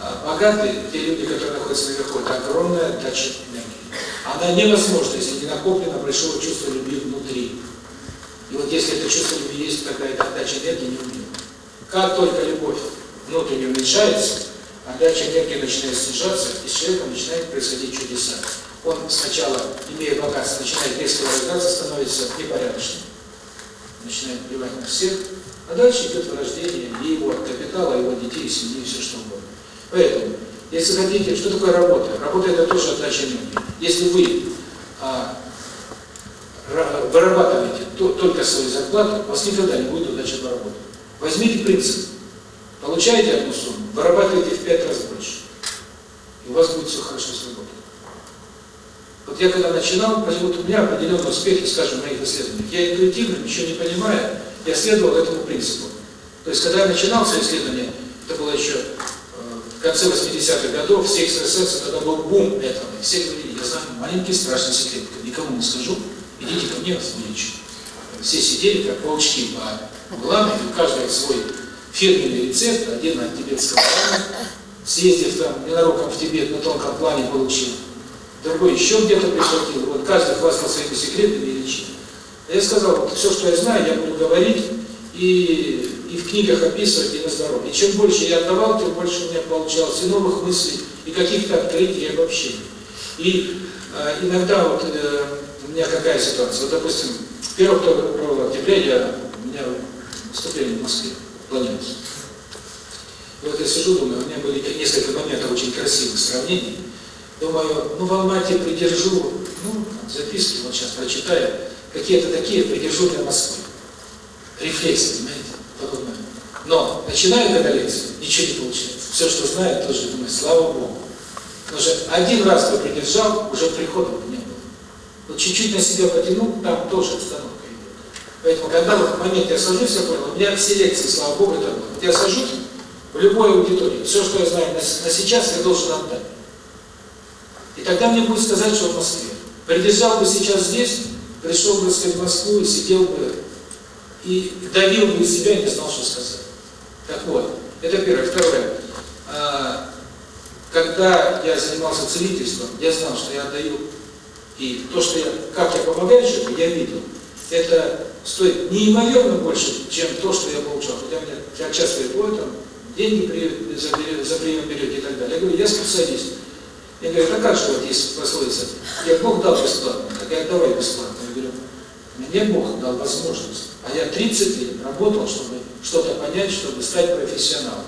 а, богатые, те люди, которые находятся наверху, это огромная дача энергии. Она невозможна, если не накоплено большого чувства любви внутри. И вот если это чувство любви есть, тогда эта дача энергии не умрет. Как только любовь Белки не уменьшаются, когда человек энергия начинает снижаться, и с человеком начинает происходить чудеса. Он сначала, имея богатство, начинает резко выражаться, становится непорядочным. Начинает плевать на всех, а дальше идет вырождение и его капитала, его детей, и семьи, и все что угодно. Поэтому, если хотите, что такое работа? Работа – это тоже отдача энергии. Если вы а, вырабатываете то, только свою зарплату, у вас никогда не будет удачи по работе. Возьмите принцип – Получаете одну сумму, вырабатываете в пять раз больше. И у вас будет все хорошо с работой. Вот я когда начинал, вот у меня определенные успехи, скажем, моих исследований. Я интуитивно, ничего не понимая, я следовал этому принципу. То есть, когда я начинал свои исследования, это было еще э, в конце 80-х годов, все экстрасенсы, тогда был бум этого. И все говорили, я знаю маленький страшный секрет, никому не скажу, идите ко мне, вас вылечу. Все сидели, как волчки по углам, и у каждого свой фирменный рецепт, один от тибетского рана, съездив там ненароком в Тибет на тонком плане получил, другой еще где-то прихватил, вот каждый хвастал своими секретами и личинами. А я сказал, вот все, что я знаю, я буду говорить и, и в книгах описывать, и на здоровье. И чем больше я отдавал, тем больше у меня получалось и новых мыслей, и каких-то открытий и обобщений. И э, иногда вот э, у меня какая ситуация, вот допустим, 1 октября я, у меня вступление в Москве, планете. Вот я сижу, думаю, у меня были несколько моментов очень красивых сравнений. Думаю, ну в Алмате придержу, ну, записки вот сейчас прочитаю, какие-то такие придержу для Москвы. Рефлекс, понимаете, подобное. Но начинаю когда лекцию, ничего не получается. Все, что знаю, тоже думаю, слава Богу. Потому что один раз кто придержал, уже прихода не было. Вот чуть-чуть на себя потянул, там тоже остановка. Поэтому, когда в момент я сажусь, я понял, у меня все лекции, слава Богу, это вот я сажусь в любой аудитории, все, что я знаю на, на сейчас, я должен отдать. И тогда мне будет сказать, что в Москве. Придержал бы сейчас здесь, пришел бы, сказать, в Москву и сидел бы, и давил бы себя и не знал, что сказать. Так вот, это первое. Второе. А, когда я занимался целительством, я знал, что я отдаю, и то, что я, как я помогаю человеку, я видел. Это стоит неимоверно больше, чем то, что я получал. Хотя меня, я часто говорю, там, деньги при, за, за время берете и так далее. Я говорю, я специалист. Я говорю, а как же вот есть пословица? Я Бог дал бесплатно, так я «А давай бесплатно. Я говорю, мне Бог дал возможность, а я 30 лет работал, чтобы что-то понять, чтобы стать профессионалом.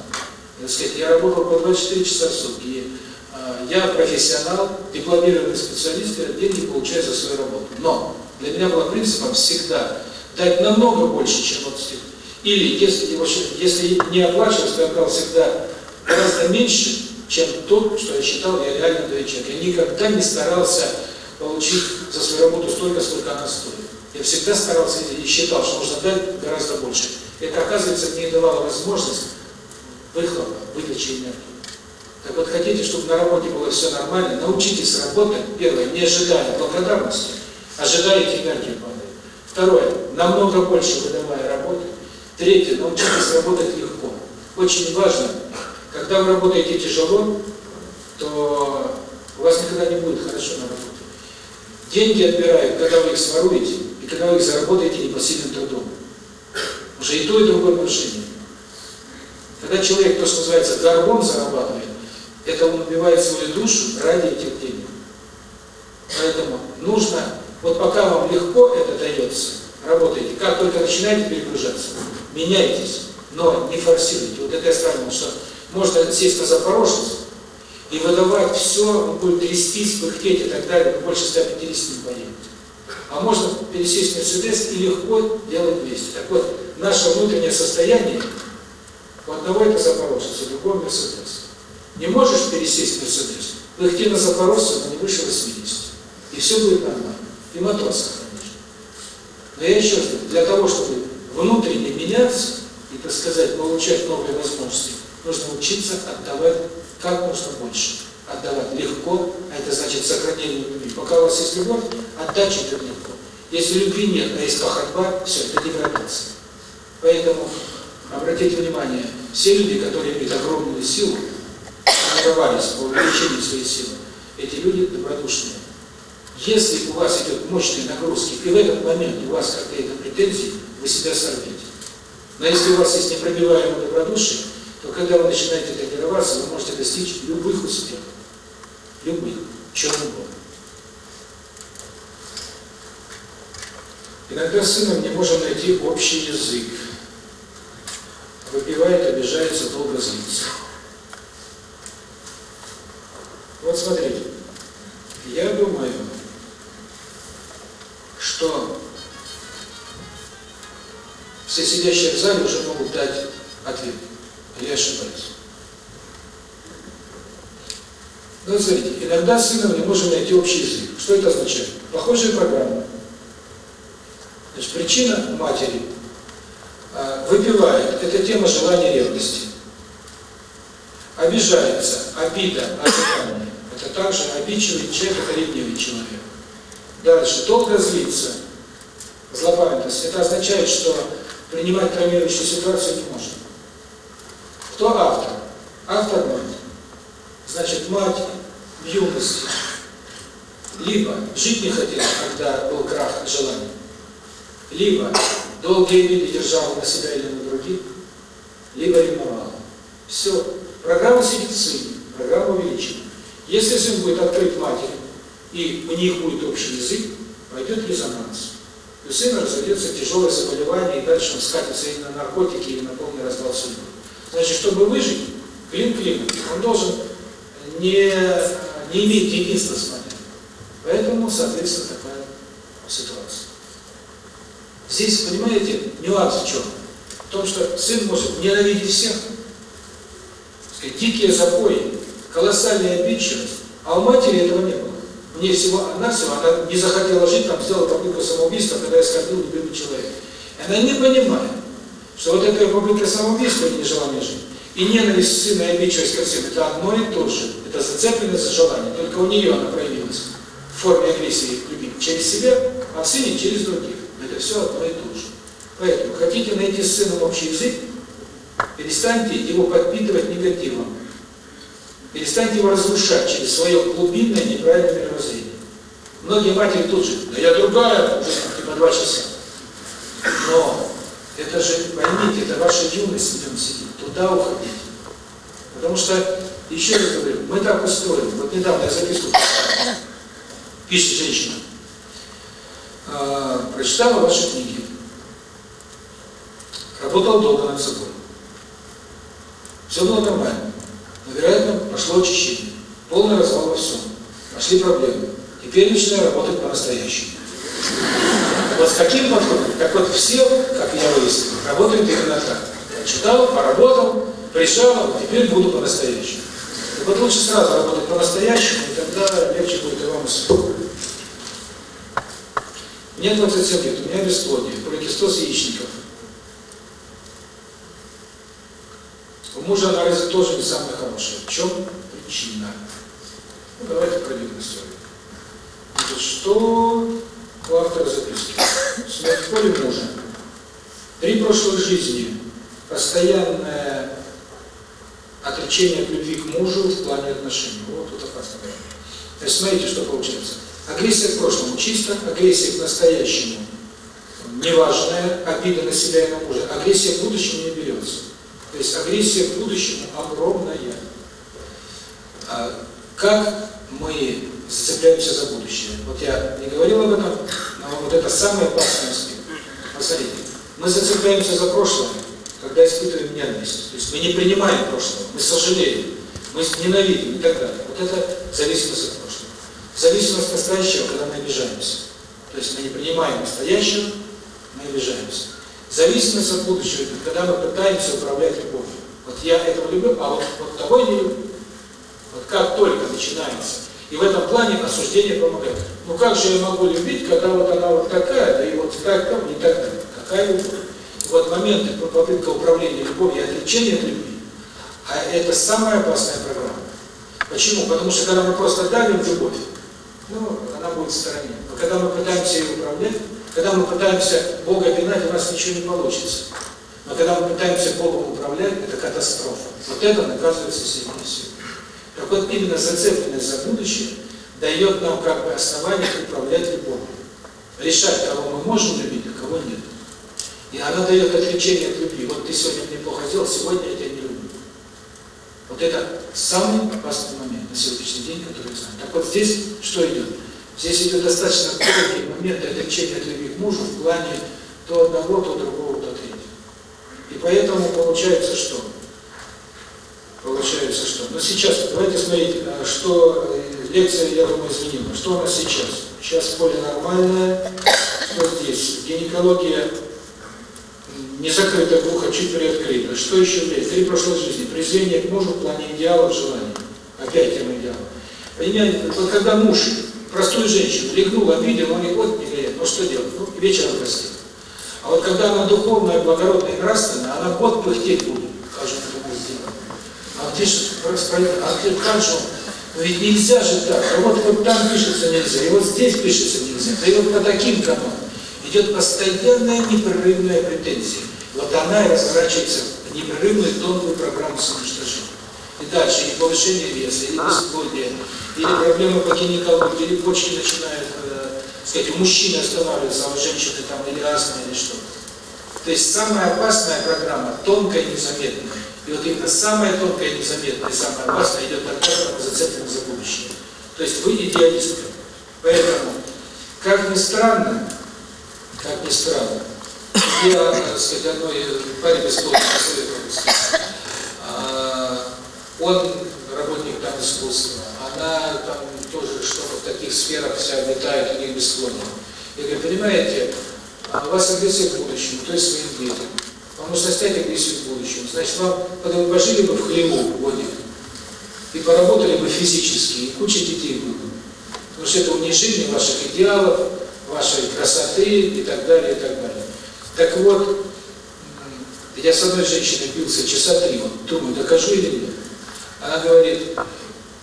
Я, сказать, я работал по 24 часа в сутки. И, э, я профессионал, дипломированный специалист, я деньги получаю за свою работу. Но для меня было принципом всегда дать намного больше, чем он стоит. Или, если, его, если не оплачивать, то всегда гораздо меньше, чем тот, что я считал, я реально даю человек. Я никогда не старался получить за свою работу столько, сколько она стоит. Я всегда старался и считал, что нужно дать гораздо больше. Это, оказывается, мне давало возможность выхлопа, выдачи энергии. Так вот, хотите, чтобы на работе было все нормально, научитесь работать, первое, не ожидая благодарности, ожидайте энергии. Второе. Намного больше выдавая работы. Третье. Научитесь работать легко. Очень важно, когда вы работаете тяжело, то у вас никогда не будет хорошо на работе. Деньги отбирают, когда вы их своруете, и когда вы их заработаете непосильным трудом. Уже и то, и другое нарушение. Когда человек, то, что называется, горбом зарабатывает, это он убивает свою душу ради этих денег. Поэтому нужно вот пока вам легко это дается, работайте. Как только начинаете перегружаться, меняйтесь, но не форсируйте. Вот это я сравнивал, что можно сесть на запорожец и выдавать все, он будет трястись, пыхтеть и так далее, больше 150 не поедет. А можно пересесть на Мерседес и легко делать 200. Так вот, наше внутреннее состояние у одного это запорожец, у другого Мерседес. Не можешь пересесть на Мерседес, пыхти на запорожца, но не выше 80. И все будет нормально и матросом. Но я еще раз говорю, для того, чтобы внутренне меняться и, так сказать, получать новые возможности, нужно учиться отдавать как можно больше. Отдавать легко, а это значит сохранение любви. Пока у вас есть любовь, отдача идет легко. Если любви нет, а есть похотба, все, это деградация. Поэтому обратите внимание, все люди, которые имеют огромную силу, тренировались по увеличению своей силы, эти люди добродушные. Если у вас идет мощные нагрузки, и в этот момент у вас какие-то претензии, вы себя сорвете. Но если у вас есть непробиваемое добродушие, то когда вы начинаете тренироваться, вы можете достичь любых успехов. Любых. Чем угодно. Иногда с сыном не можем найти общий язык. Выпивает, обижается, долго злится. Вот смотрите. Я думаю, что все сидящие в зале уже могут дать ответ. Я ошибаюсь. Ну, смотрите, иногда с сыном не можем найти общий язык. Что это означает? Похожие программы. Значит, причина матери а. Это тема желания ревности. Обижается, обида, обижание. Это также обидчивый человек, это ревнивый человек. Дальше. Долго злиться, злопамятность. Это означает, что принимать травмирующую ситуацию не можно. Кто автор? Автор мать. Значит, мать в юности. Либо жить не хотела, когда был крах желания. Либо долгие виды держала на себя или на других, либо ревновала. Все. Программа суицида, программа увеличена. Если сын будет открыть матери, и у них будет общий язык, пойдет резонанс. И у сына разойдется тяжелое заболевание, и дальше он скатится или на наркотики, или на полный развал судьбы. Значит, чтобы выжить, клин клин, он должен не, не иметь единства с вами. Поэтому, соответственно, такая ситуация. Здесь, понимаете, нюанс в чем? В том, что сын может ненавидеть всех, сказать, дикие запои, колоссальная обидчивость, а у матери этого не было не всего она всего, она не захотела жить, там сделала попытку самоубийства, когда искорбил любимый человек. Она не понимает, что вот эта попытка самоубийства и нежелание жить, и ненависть сына и обидчивость ко всем, это одно и то же, это зацепленность за желание, только у нее она проявилась в форме агрессии любви через себя, а в сыне через других. Это все одно и то же. Поэтому хотите найти с сыном общий язык, перестаньте его подпитывать негативом. Перестаньте его разрушать через свое глубинное неправильное мировоззрение. Многие матери тут же, да я другая, уже на два часа. Но это же, поймите, это ваша юность в нем сидит, туда уходите. Потому что, еще раз говорю, мы так устроены. Вот недавно я записку пишет женщина. А, прочитала ваши книги. Работал долго над собой. Все было нормально но, вероятно, прошло очищение. Полный развал во всем. Пошли проблемы. Теперь начинаю работать по-настоящему. Вот с таким подходом, как вот все, как я выяснил, работают именно так. Читал, поработал, пришел, а теперь буду по-настоящему. Так вот лучше сразу работать по-настоящему, и тогда легче будет и вам и Мне 27 лет, у меня бесплодие, поликистоз яичников. У мужа анализы тоже не самые хорошие. В чем причина? Ну, давайте пройдем историю. Что у автора записки? Смерть в поле мужа. Три прошлых жизни. Постоянное отречение от любви к мужу в плане отношений. Вот тут опасно. То есть смотрите, что получается. Агрессия к прошлому чисто, агрессия к настоящему неважная, обида на себя и на мужа. Агрессия к будущему не берется. То есть агрессия в будущем огромная. А как мы зацепляемся за будущее? Вот я не говорил об этом, но вот это самый опасный аспект. Посмотрите, мы зацепляемся за прошлое, когда испытываем ненависть. То есть мы не принимаем прошлое, мы сожалеем, мы ненавидим и так далее. Вот это зависимость от прошлого. Зависимость от настоящего, когда мы обижаемся. То есть мы не принимаем настоящего, мы обижаемся зависимость от будущего, когда мы пытаемся управлять любовью. Вот я этого люблю, а вот, вот того не люблю. Вот как только начинается. И в этом плане осуждение помогает. Ну как же я могу любить, когда вот она вот такая, да и вот так там, не так там, какая любовь? Вот моменты попытка управления любовью и отвлечения от любви, а это самая опасная программа. Почему? Потому что когда мы просто давим любовь, ну, она будет в стороне. Но когда мы пытаемся ее управлять, когда мы пытаемся Бога гнать, у нас ничего не получится. Но когда мы пытаемся Богом управлять, это катастрофа. Вот это наказывается сильнее всего. Так вот, именно зацепленность за будущее дает нам как бы основание управлять любовью. Решать, кого мы можем любить, а кого нет. И она дает отвлечение от любви. Вот ты сегодня мне плохо сделал, сегодня я тебя не люблю. Вот это самый опасный момент на сегодняшний день, который я знаю. Так вот здесь что идет? Здесь идет достаточно глубокий момент отличения других любви мужу в плане то одного, то другого, то третьего. И поэтому получается что? Получается что? Но сейчас, давайте смотреть, что лекция, я думаю, изменила. Что у нас сейчас? Сейчас поле нормальное, что здесь? Гинекология не закрыта глухо, чуть приоткрыта. Что еще здесь? Три прошлой жизни. Презрение к мужу в плане идеалов, желаний. Опять тема идеалов. Понимаете, вот когда муж простую женщину, легнула, видела, он вот милее, ну что делать, ну, вечером простит. А вот когда она духовная, благородная и нравственная, она год пыхтеть будет, как же сделать. А ты же, а ты как же, ну ведь нельзя же так, а вот, вот там пишется нельзя, и вот здесь пишется нельзя, да и вот по таким канонам. Идет постоянная непрерывная претензия. Вот она и разворачивается в непрерывную тонкую программу самостоятельности. И дальше и повышение веса, или бесплодие, или проблема падения колонки, или почки начинают, э, сказать, у мужчины останавливаются, а у женщины там или разные, или что. То есть самая опасная программа, тонкая и незаметная. И вот именно самая тонкая и незаметная, и самая опасная идет тогда, когда мы за будущее. То есть вы идеалисты. Поэтому, как ни странно, как ни странно, я, так сказать, одной паре бесплодных советовал, он работник там искусства, она там тоже что-то в таких сферах вся обитает, у них бесклонна. Я говорю, понимаете, вас агрессия к будущему, то есть своим детям. Вам нужно стать агрессию к будущему. Значит, вам, когда вы пожили бы в хлеву годик, и поработали бы физически, и куча детей было. Потому что это унижение ваших идеалов, вашей красоты и так далее, и так далее. Так вот, я с одной женщиной бился часа три, вот, думаю, докажу или нет. Она говорит,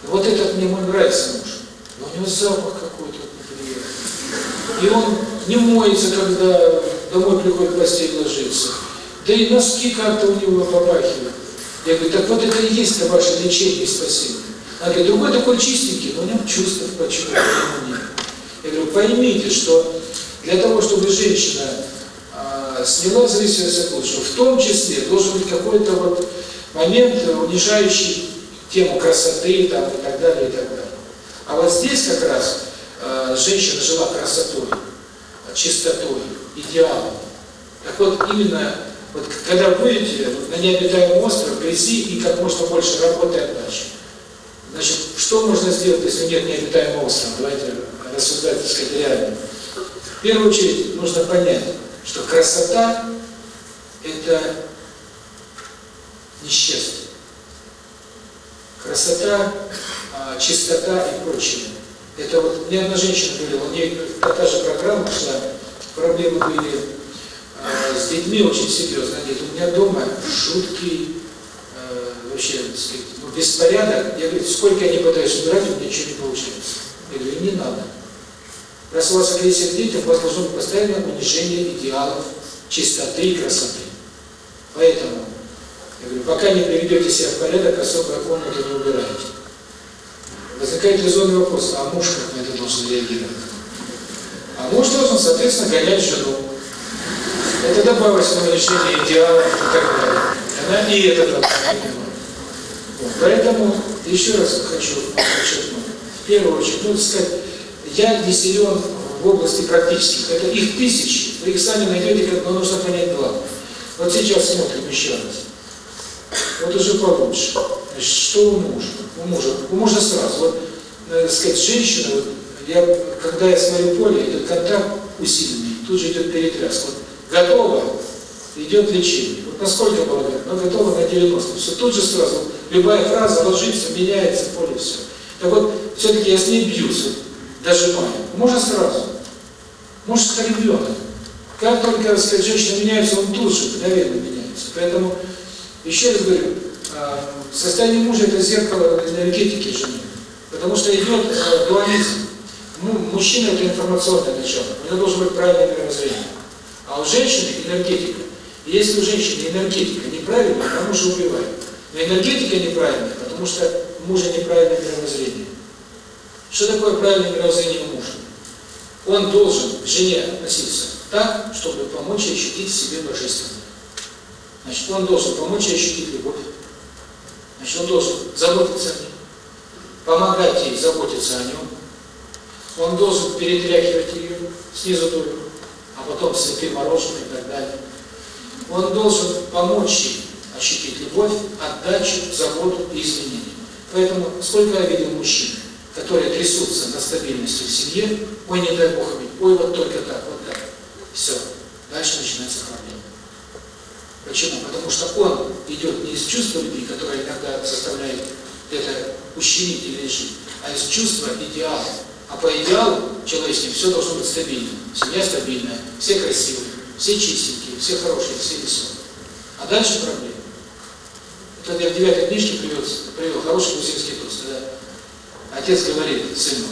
вот этот мне мой нравится муж, но у него запах какой-то неприятный. И он не моется, когда домой приходит в постель ложиться. Да и носки как-то у него попахивают. Я говорю, так вот это и есть ваше лечение и спасение. Она говорит, другой такой чистенький, но у него чувств почему-то нет. Я говорю, поймите, что для того, чтобы женщина а, сняла зависимость от лучшего, в том числе должен быть какой-то вот момент, унижающий тему красоты там, и так далее, и так далее. А вот здесь как раз э, женщина жила красотой, чистотой, идеалом. Так вот, именно вот когда будете вот, на необитаемом острове, грязи и как можно больше работы отдачи. Значит, что можно сделать, если нет необитаемого острова? Давайте рассуждать, так сказать, реально. В первую очередь нужно понять, что красота – это несчастье красота, чистота и прочее. Это вот ни одна женщина говорила, у нее та же программа шла, проблемы были с детьми очень серьезно. Нет, у меня дома жуткий вообще сказать, ну, беспорядок. Я говорю, сколько я не пытаюсь убирать, у меня ничего не получается. Я говорю, не надо. Раз у вас агрессия к детям, у вас должно быть постоянное унижение идеалов чистоты и красоты. Поэтому я говорю, пока не приведете себя в порядок, а особо закон вот это убираете. Возникает резонный вопрос, а муж как на это должен реагировать? А муж должен, соответственно, гонять жену. Это добавочное решение идеалов и так далее. Она и это должна. Поэтому еще раз хочу подчеркнуть. В первую очередь, ну, сказать, я не силен в области практических. Это их тысячи. Вы их сами найдете, но нужно понять два. Вот сейчас смотрим еще раз. Вот уже получше. Значит, что у мужа? У мужа, у сразу. Вот, э, сказать, женщина, вот, я, когда я смотрю поле, этот контакт усиленный, тут же идет перетряс. Вот, готова, идет лечение. Вот насколько полагает? Но готова на 90. Ну, все тут же сразу. Вот, любая фраза ложится, меняется поле, все. Так вот, все-таки я с ней бьюсь, даже маме. Можно сразу. Может, как ребенок. Как только, сказать, женщина меняется, он тут же мгновенно меняется. Поэтому еще раз говорю, э, состояние мужа – это зеркало энергетики жены. Потому что идет э, дуализм. Ну, мужчина – это информационное начало. У него должно быть правильное мировоззрение. А у женщины – энергетика. И если у женщины энергетика неправильная, она мужа убивает. Но энергетика неправильная, потому что у мужа неправильное мировоззрение. Что такое правильное мировоззрение у мужа? Он должен к жене относиться так, чтобы помочь ей ощутить в себе божественность. Значит, он должен помочь ощутить любовь. Значит, он должен заботиться о ней, помогать ей заботиться о нем. Он должен перетряхивать ее снизу дурью, а потом сыпи мороженое и так далее. Он должен помочь ей ощутить любовь, отдачу, заботу и изменения. Поэтому сколько я видел мужчин, которые трясутся на стабильности в семье, ой, не дай Бог, ведь, ой, вот только так, вот так. Все. Дальше начинается проблема. Почему? Потому что он идет не из чувства любви, которое иногда заставляет это ущемить или лишить, а из чувства идеала. А по идеалу человеческим все должно быть стабильно. Семья стабильная, все красивые, все чистенькие, все хорошие, все веселые. А дальше проблема. Вот я в девятой книжке привел, привел хороший грузинский туз, Да? Отец говорит сыну,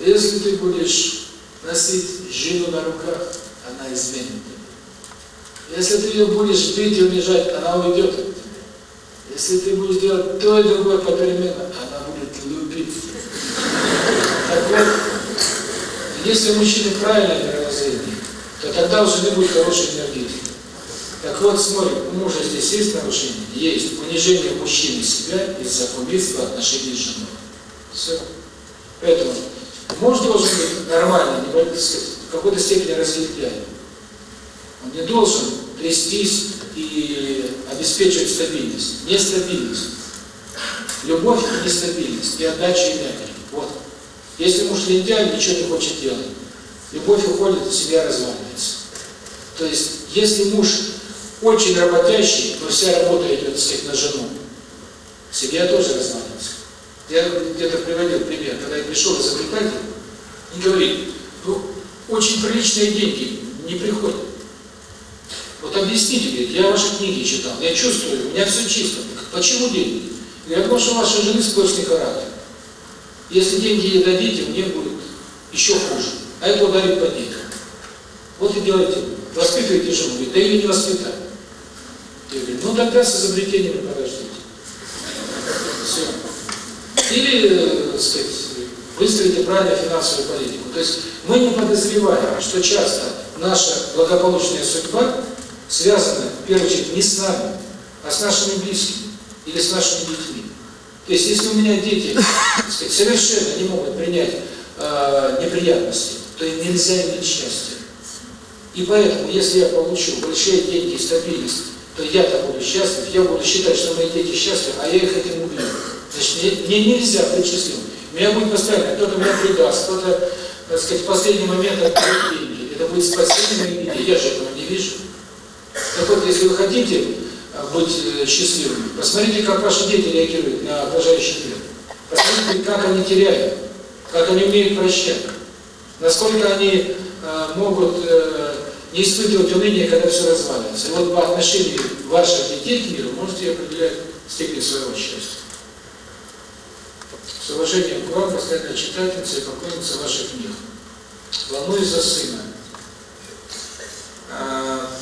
если ты будешь носить жену на руках, она изменит если ты ее будешь бить и унижать, она уйдет. Если ты будешь делать то и другое попеременно, она будет любить. Так вот, если у мужчины правильное мировоззрение, то тогда у жены будет хорошая энергетика. Так вот, смотри, у мужа здесь есть нарушение? Есть. Унижение мужчины себя из-за убийства отношений с женой. Все. Поэтому муж должен быть нормальный, не в какой-то степени развитый. Он не должен трястись и обеспечивать стабильность. Нестабильность. Любовь и нестабильность. И отдача энергии. Вот. Если муж лентяй, ничего не хочет делать. Любовь уходит, себя разваливается. То есть, если муж очень работящий, но вся работа идет с на жену. Семья тоже разваливается. Я где-то приводил пример, когда я пришел изобретатель, он говорит, ну, очень приличные деньги не приходят. Вот объясните, говорит, я ваши книги читал, я чувствую, у меня все чисто. Почему деньги? Я потому что у вашей жены скользкий характер. Если деньги не дадите, мне будет еще хуже. А это ударит по деньгам. Вот и делайте. Воспитывайте жену. Говорит, да ее не воспитали. Я говорю, ну тогда с изобретениями подождите. Все. Или, так сказать, выстроите правильно финансовую политику. То есть мы не подозреваем, что часто наша благополучная судьба связано, в первую очередь, не с нами, а с нашими близкими или с нашими детьми. То есть, если у меня дети сказать, совершенно не могут принять э, неприятности, то им нельзя иметь счастье. И поэтому, если я получу большие деньги и стабильность, то я-то буду счастлив, я буду считать, что мои дети счастливы, а я их этим убью. Значит, мне, мне нельзя быть счастливым. Меня будет постоянно, кто-то меня предаст, кто-то, так сказать, в последний момент отдает деньги. Это будет спасение моих я же этого не вижу. Так вот, если вы хотите э, быть э, счастливыми, посмотрите, как ваши дети реагируют на окружающий мир. Посмотрите, как они теряют, как они умеют прощать, насколько они э, могут не испытывать уныние, когда все разваливается. И вот по отношению ваших детей к миру можете определять степень своего счастья. С уважением к вам, постоянно читательница и поклонница ваших книг. Волнуюсь за сына,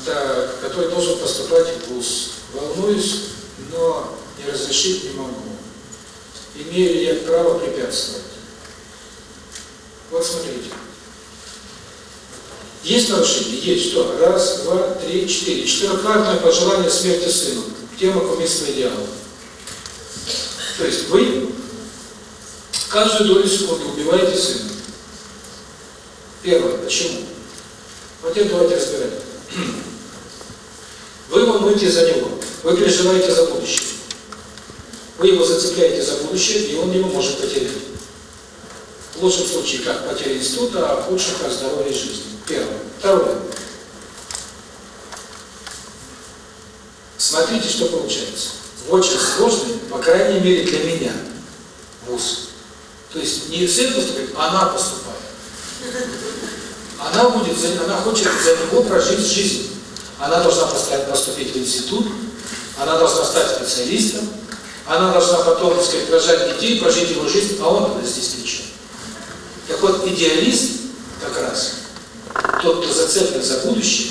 так, который должен поступать в ВУЗ. Волнуюсь, но не разрешить не могу. Имею ли я право препятствовать? Вот смотрите. Есть нарушение? Есть. Что? Раз, два, три, четыре. Четырехкратное пожелание смерти сыну. Тема кумиства идеала. То есть вы каждую долю секунды убиваете сына. Первое. Почему? Вот это давайте разберем. Вы волнуетесь за него, вы переживаете за будущее. Вы его зацепляете за будущее, и он его может потерять. В лучшем случае, как потеря института, а в худшем, как здоровье жизни. Первое. Второе. Смотрите, что получается. Очень сложный, по крайней мере для меня, вуз. То есть не сын поступает, а она поступает. Она будет, она хочет за него прожить жизнь. Она должна поступить в институт, она должна стать специалистом, она должна потом, сказать, рожать детей, прожить его жизнь, а он здесь при чем? Так вот, идеалист как раз, тот, кто зацеплен за будущее,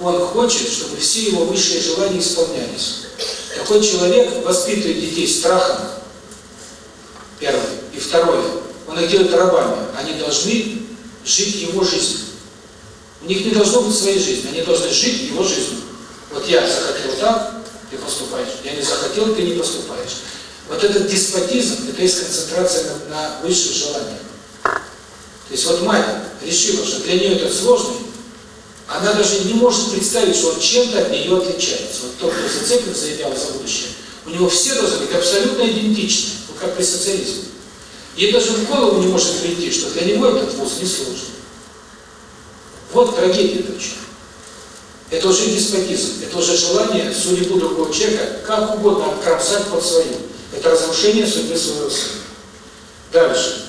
он хочет, чтобы все его высшие желания исполнялись. Такой человек воспитывает детей страхом, первый И второе, он их делает рабами. Они должны жить его жизнью. У них не должно быть своей жизни, они должны жить его жизнью. Вот я захотел так, ты поступаешь. Я не захотел, ты не поступаешь. Вот этот деспотизм, это есть концентрация на, на высших желаниях. То есть вот мать решила, что для нее это сложно. она даже не может представить, что он чем-то от нее отличается. Вот тот, кто зациклен, заявлял за будущее, у него все должны быть абсолютно идентичны, ну как при социализме. И даже в голову не может прийти, что для него этот вуз не сложен. Вот трагедия точно. Это уже деспотизм, это уже желание судьбу другого человека как угодно откромсать под свою. Это разрушение судьбы своего сына. Дальше.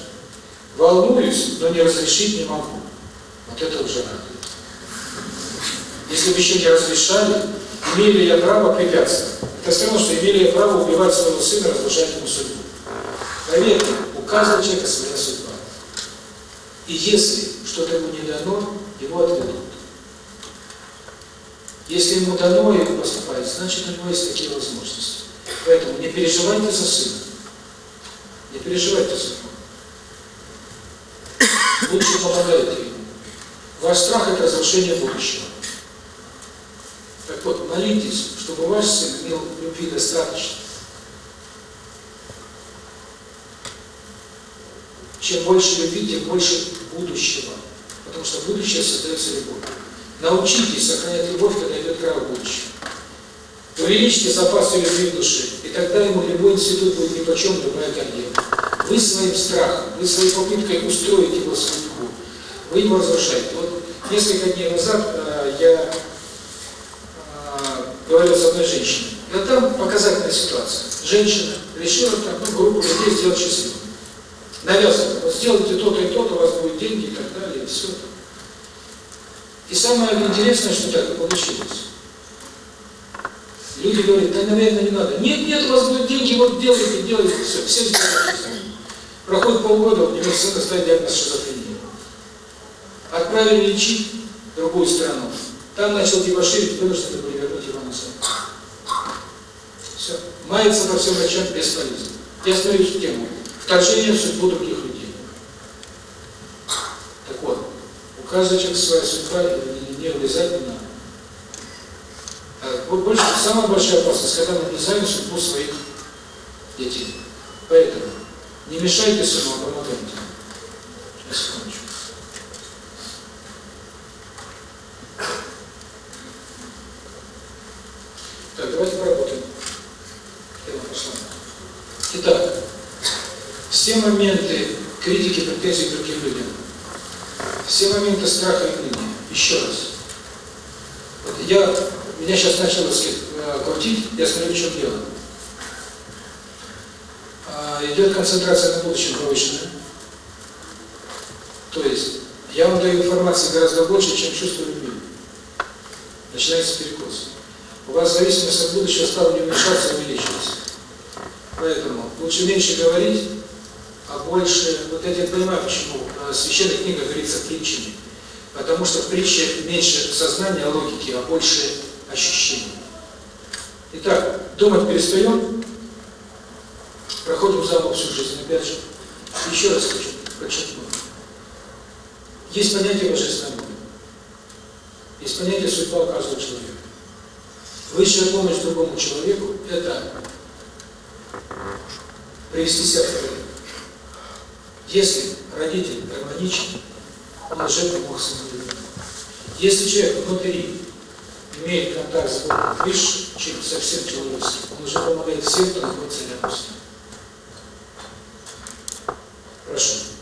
Волнуюсь, но не разрешить не могу. Вот это уже радует. Если бы еще не разрешали, имели я право препятствовать? Это все равно, что имели я право убивать своего сына, разрушать ему судьбу. Поверьте, каждого человека своя судьба. И если что-то ему не дано, его отведут. Если ему дано и он поступает, значит у него есть такие возможности. Поэтому не переживайте за сына. Не переживайте за сына. Лучше помогайте ему. Ваш страх – это разрушение будущего. Так вот, молитесь, чтобы ваш сын имел любви достаточно, Чем больше любите, больше будущего. Потому что будущее создается любовью. Научитесь сохранять любовь, когда идет край будущего. Увеличьте запасы любви в душе, и тогда ему любой институт будет ни по чем другая карьера. Вы своим страхом, вы своей попыткой устроить его судьбу, вы его разрушаете. Вот несколько дней назад э, я э, говорил с одной женщиной. Да там показательная ситуация. Женщина решила там, ну, группу людей сделать счастливым навязывают, вот сделайте то-то и то-то, у вас будут деньги и так далее, и все. И самое интересное, что так и получилось. Люди говорят, да, наверное, не надо. Нет, нет, у вас будут деньги, вот делайте, делайте, все, все сделают. Проходит полгода, у него сына ставит диагноз шизофрения. Отправили лечить в другую страну. Там начал дебоширить, это были вернуть его назад. Все. Маяться по всем врачам бесполезно. Я остановлюсь в тему вторжение в судьбу других людей. Так вот, у каждого человека своя судьба, и не влезать не. Больше, самая большая опасность, когда мы влезаем в судьбу своих детей. Поэтому не мешайте сыну, а помогайте. Сейчас секундочку. Так, давайте поработаем. Итак, все моменты критики, претензий других другим людям, все моменты страха и. Еще раз. Вот я, меня сейчас начало э, крутить, я смотрю, чем дело. А, идет концентрация на будущем повышенная. То есть, я вам даю информации гораздо больше, чем чувство любви. Начинается перекос. У вас зависимость от будущего стала не уменьшаться, а увеличиваться. Поэтому лучше меньше говорить, а больше, вот я я понимаю почему, э, священная книга говорится притчами, потому что в притче меньше сознания, а логики, а больше ощущений. Итак, думать перестаем, проходим замок всю жизнь, опять же. Еще раз хочу подчеркнуть. Есть понятие божественного мира. Есть понятие судьба каждого человека. Высшая помощь другому человеку – это привести себя в порядок. Если родитель гармоничен, он уже Бог самолюбен. Если человек внутри имеет контакт с Богом выше, чем со всем человечеством, он уже помогает всем, кто находится рядом с ним. Прошу.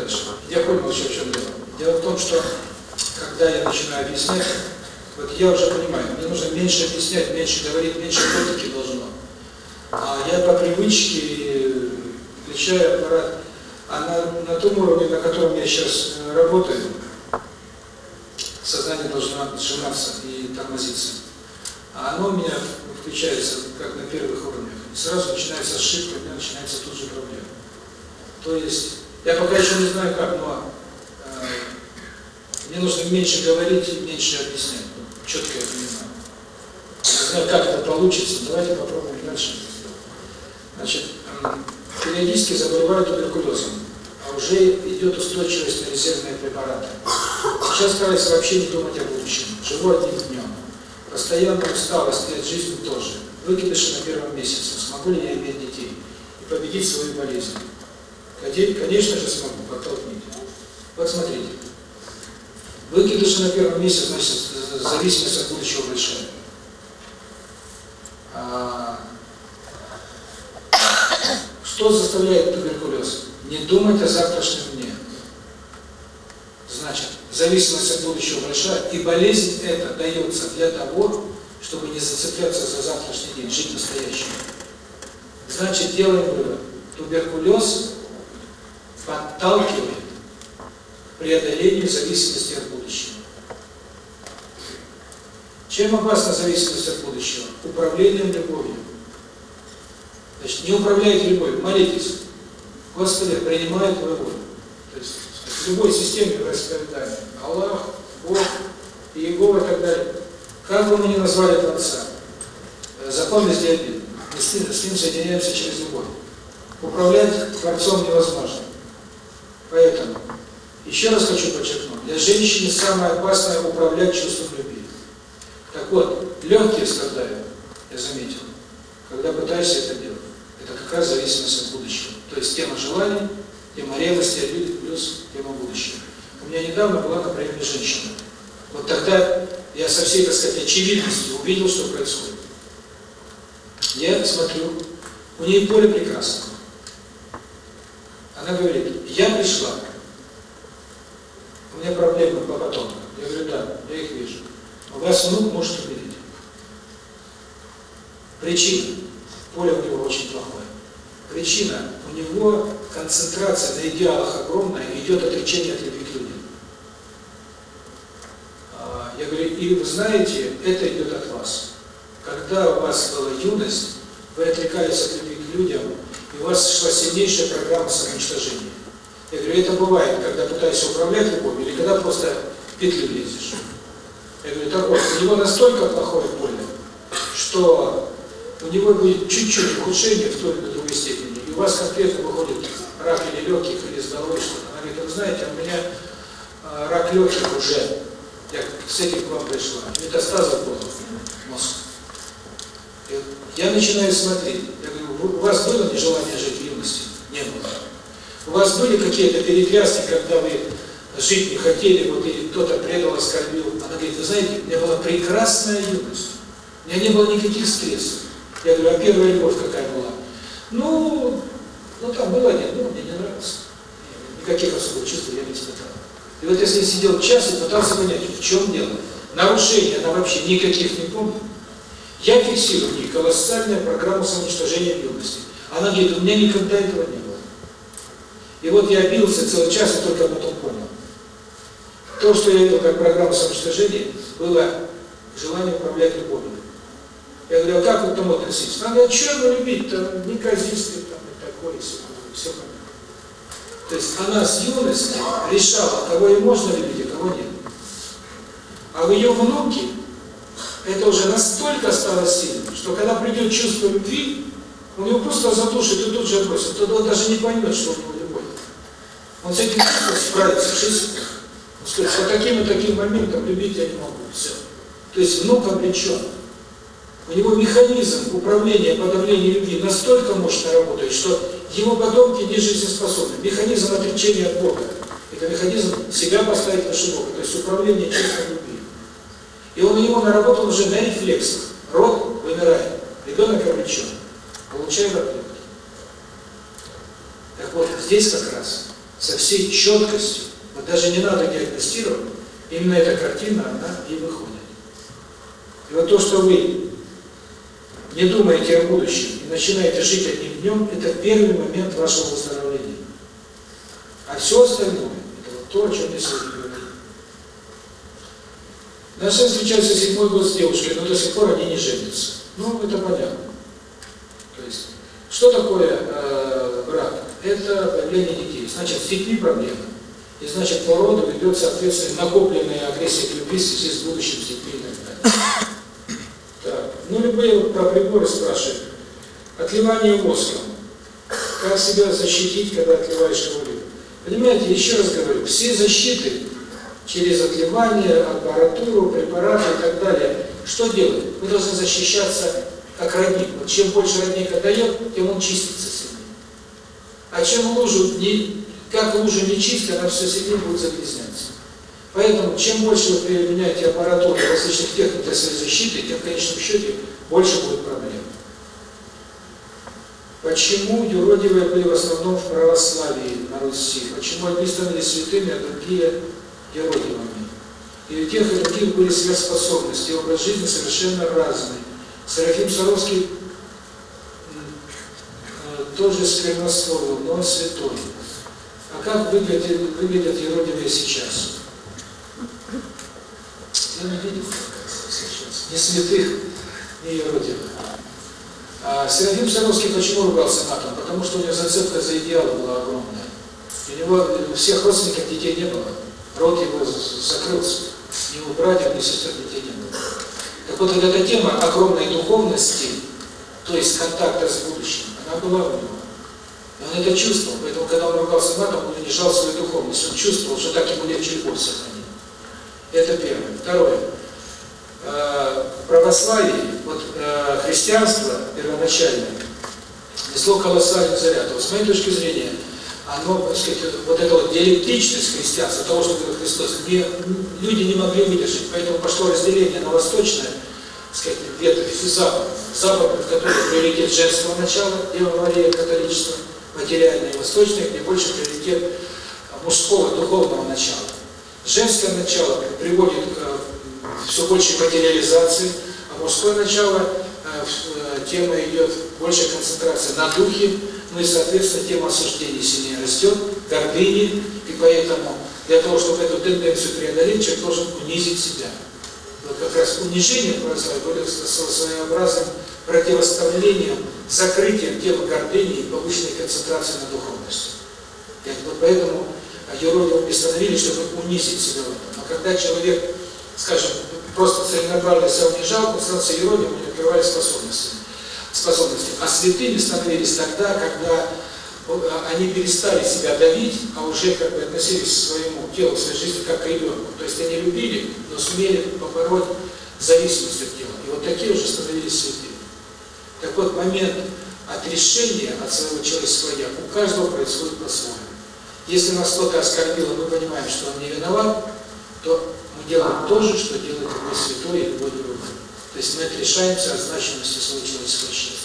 дальше. Я понял вообще, в чем дело. Дело в том, что когда я начинаю объяснять, вот я уже понимаю, мне нужно меньше объяснять, меньше говорить, меньше фотики должно. А я по привычке включаю аппарат, а на, на том уровне, на котором я сейчас работаю, Я пока еще не знаю как, но э, мне нужно меньше говорить и меньше объяснять. Четко я понимаю. Не знаю, как это получится. Давайте попробуем дальше. Значит, периодически заболевают туберкулезом, а уже идет устойчивость на резервные препараты. Сейчас стараюсь вообще не думать о будущем. Живу одним днем. Постоянная усталость перед жизни тоже. Выкидыши на первом месяце. Смогу ли я иметь детей? И победить свою болезнь. Хотеть, конечно же, смогу подтолкнуть. Вот смотрите. Выкидыши на первом месте, значит, зависимость от будущего большая. Что заставляет туберкулез? Не думать о завтрашнем дне. Значит, зависимость от будущего большая, и болезнь эта дается для того, чтобы не зацепляться за завтрашний день, жить настоящим. Значит, делаем вывод. Туберкулез отталкивает преодоление зависимости от будущего. Чем опасна зависимость от будущего? Управлением любовью. Значит, не управляйте любовью, молитесь. Господи, принимает Твою волю. То есть в любой системе вероисповедания, Аллах, Бог, Иегова и так далее, как бы мы ни назвали это Отца, запомните один, мы с ним соединяемся через любовь. Управлять Творцом невозможно. Поэтому, еще раз хочу подчеркнуть, для женщины самое опасное – управлять чувством любви. Так вот, легкие страдают, я заметил, когда пытаешься это делать. Это как раз зависимость от будущего. То есть тема желаний, тема ревности, а обиды, плюс тема будущего. У меня недавно была на проекте женщина. Вот тогда я со всей, так сказать, очевидностью увидел, что происходит. Я смотрю, у нее поле прекрасное. Она говорит, я пришла. У меня проблемы по потомкам. Я говорю, да, я их вижу. У вас внук может умереть. Причина. Поле у него очень плохое. Причина. У него концентрация на идеалах огромная, идет отречение от любви к людям. Я говорю, или вы знаете, это идет от вас. Когда у вас была юность, вы отрекались от любви к людям, у вас шла сильнейшая программа самоуничтожения. Я говорю, это бывает, когда пытаешься управлять любовью, или когда просто петли лезешь. Я говорю, так вот, у него настолько плохое поле, что у него будет чуть-чуть ухудшение в той или другой степени. И у вас конкретно выходит рак или легких, или здоровье, что Она говорит, вы знаете, у меня а, рак легких уже, я с этим к вам пришла, метастаза была мозг. Я начинаю смотреть, я говорю, у вас было нежелание жить в юности? Не было. У вас были какие-то перетряски, когда вы жить не хотели, вот или кто-то предал, оскорбил. Она говорит, вы знаете, у меня была прекрасная юность. У меня не было никаких стрессов. Я говорю, а первая любовь какая была? Ну, ну там было нет, ну мне не нравится. Никаких особых чувств я не испытал. И вот если я сидел час и пытался понять, в чем дело, нарушения она вообще никаких не помнит, я фиксирую не колоссальная программа самоуничтожения бедности. Она говорит, у меня никогда этого не было. И вот я бился целый час и только потом понял. То, что я видел как программу самоуничтожения, было желание управлять любовью. Я говорю, а как вот к тому относитесь? Надо черно любить-то, неказистый там и такое, и все, все понятно. То есть она с юности решала, кого ей можно любить, а кого нет. А в ее внуки это уже настолько стало сильным, что когда придет чувство любви, он его просто затушит и тут же бросит. Тогда он даже не поймет, что он был любовь. Он с этим чувством справится в жизни. Он скажет, по таким и таким моментам любить я не могу. Все. То есть внук обречен. У него механизм управления подавления любви настолько мощно работает, что его потомки не жизнеспособны. Механизм отречения от Бога. Это механизм себя поставить выше Бога. То есть управление чувством любви. И он его наработал уже на рефлексах. Рот вымирает, ребенок обречен. Получаем отклик. Так вот, здесь как раз со всей четкостью, вот даже не надо диагностировать, именно эта картина, она и выходит. И вот то, что вы не думаете о будущем и начинаете жить одним днем, это первый момент вашего выздоровления. А все остальное, это вот то, о чем я сегодня даже встречается седьмой год с девушкой, но до сих пор они не женятся. Ну, это понятно. То есть, что такое э, брак? Это появление детей. Значит, с проблемы. И значит, по роду идет, соответственно, накопленная агрессия к любви в связи с будущим с и так далее. Так, ну, любые про приборы спрашивают. Отливание воском. Как себя защитить, когда отливаешь кого-либо? Понимаете, еще раз говорю, все защиты через отливание, аппаратуру, препараты и так далее. Что делать? Мы должны защищаться как родник. Вот чем больше родника дает, тем он чистится сильнее. А чем лужу, не, как лужа не чистка, она все сильнее будет загрязняться. Поэтому, чем больше вы применяете аппаратуру различных техник для своей защиты, тем в конечном счете больше будет проблем. Почему юродивые были в основном в православии на Руси? Почему одни становились святыми, а другие герои. И у тех, и у других были сверхспособности, образ жизни совершенно разный. Серафим Саровский тоже сквернословил, но святой. А как выглядят, выглядят юродивые сейчас? Я не видел сейчас. Не святых, не юродивых. А Серафим Саровский почему ругался матом? Потому что у него зацепка за идеалы была огромная. У него всех родственников детей не было. Рот его закрылся, его братьев и сестер не было. Так вот, вот эта тема огромной духовности, то есть контакта с будущим, она была у него. И он это чувствовал, поэтому, когда он ругался матом, он унижал свою духовность, он чувствовал, что так ему легче любовь сохранить. Это первое. Второе. В православии, вот христианство первоначальное, несло колоссальный заряд. С моей точки зрения, оно, так сказать, вот это вот диалектичность христианства, того, что говорил Христос, не, люди не могли выдержать, поэтому пошло разделение на восточное, так сказать, ветвь и запад. Запад, в котором приоритет женского начала, Дева Мария, католичество, материальное и восточное, где больше приоритет мужского, духовного начала. Женское начало приводит к э, все большей материализации, а мужское начало, э, э, тема идет больше концентрации на духе, ну и, соответственно, тема осуждений сильнее растет, гордыни, и поэтому для того, чтобы эту тенденцию преодолеть, человек должен унизить себя. Вот как раз унижение происходит со своеобразным противоставлением, закрытием темы гордыни и повышенной концентрации на духовности. Вот поэтому а, юродивым и чтобы унизить себя. Но когда человек, скажем, просто целенаправленно себя унижал, он становится юродивым и открывали способности способностью. А святые становились тогда, когда э, они перестали себя давить, а уже как бы относились к своему телу, к своей жизни как к ребенку. То есть они любили, но сумели побороть зависимость от тела. И вот такие уже становились святыми. Так вот, момент отрешения от своего человеческого «я» у каждого происходит по-своему. Если нас кто-то оскорбил, а мы понимаем, что он не виноват, то мы делаем то же, что делает любой святой и любой другой. То есть мы лишаемся от значимости случившегося счастья.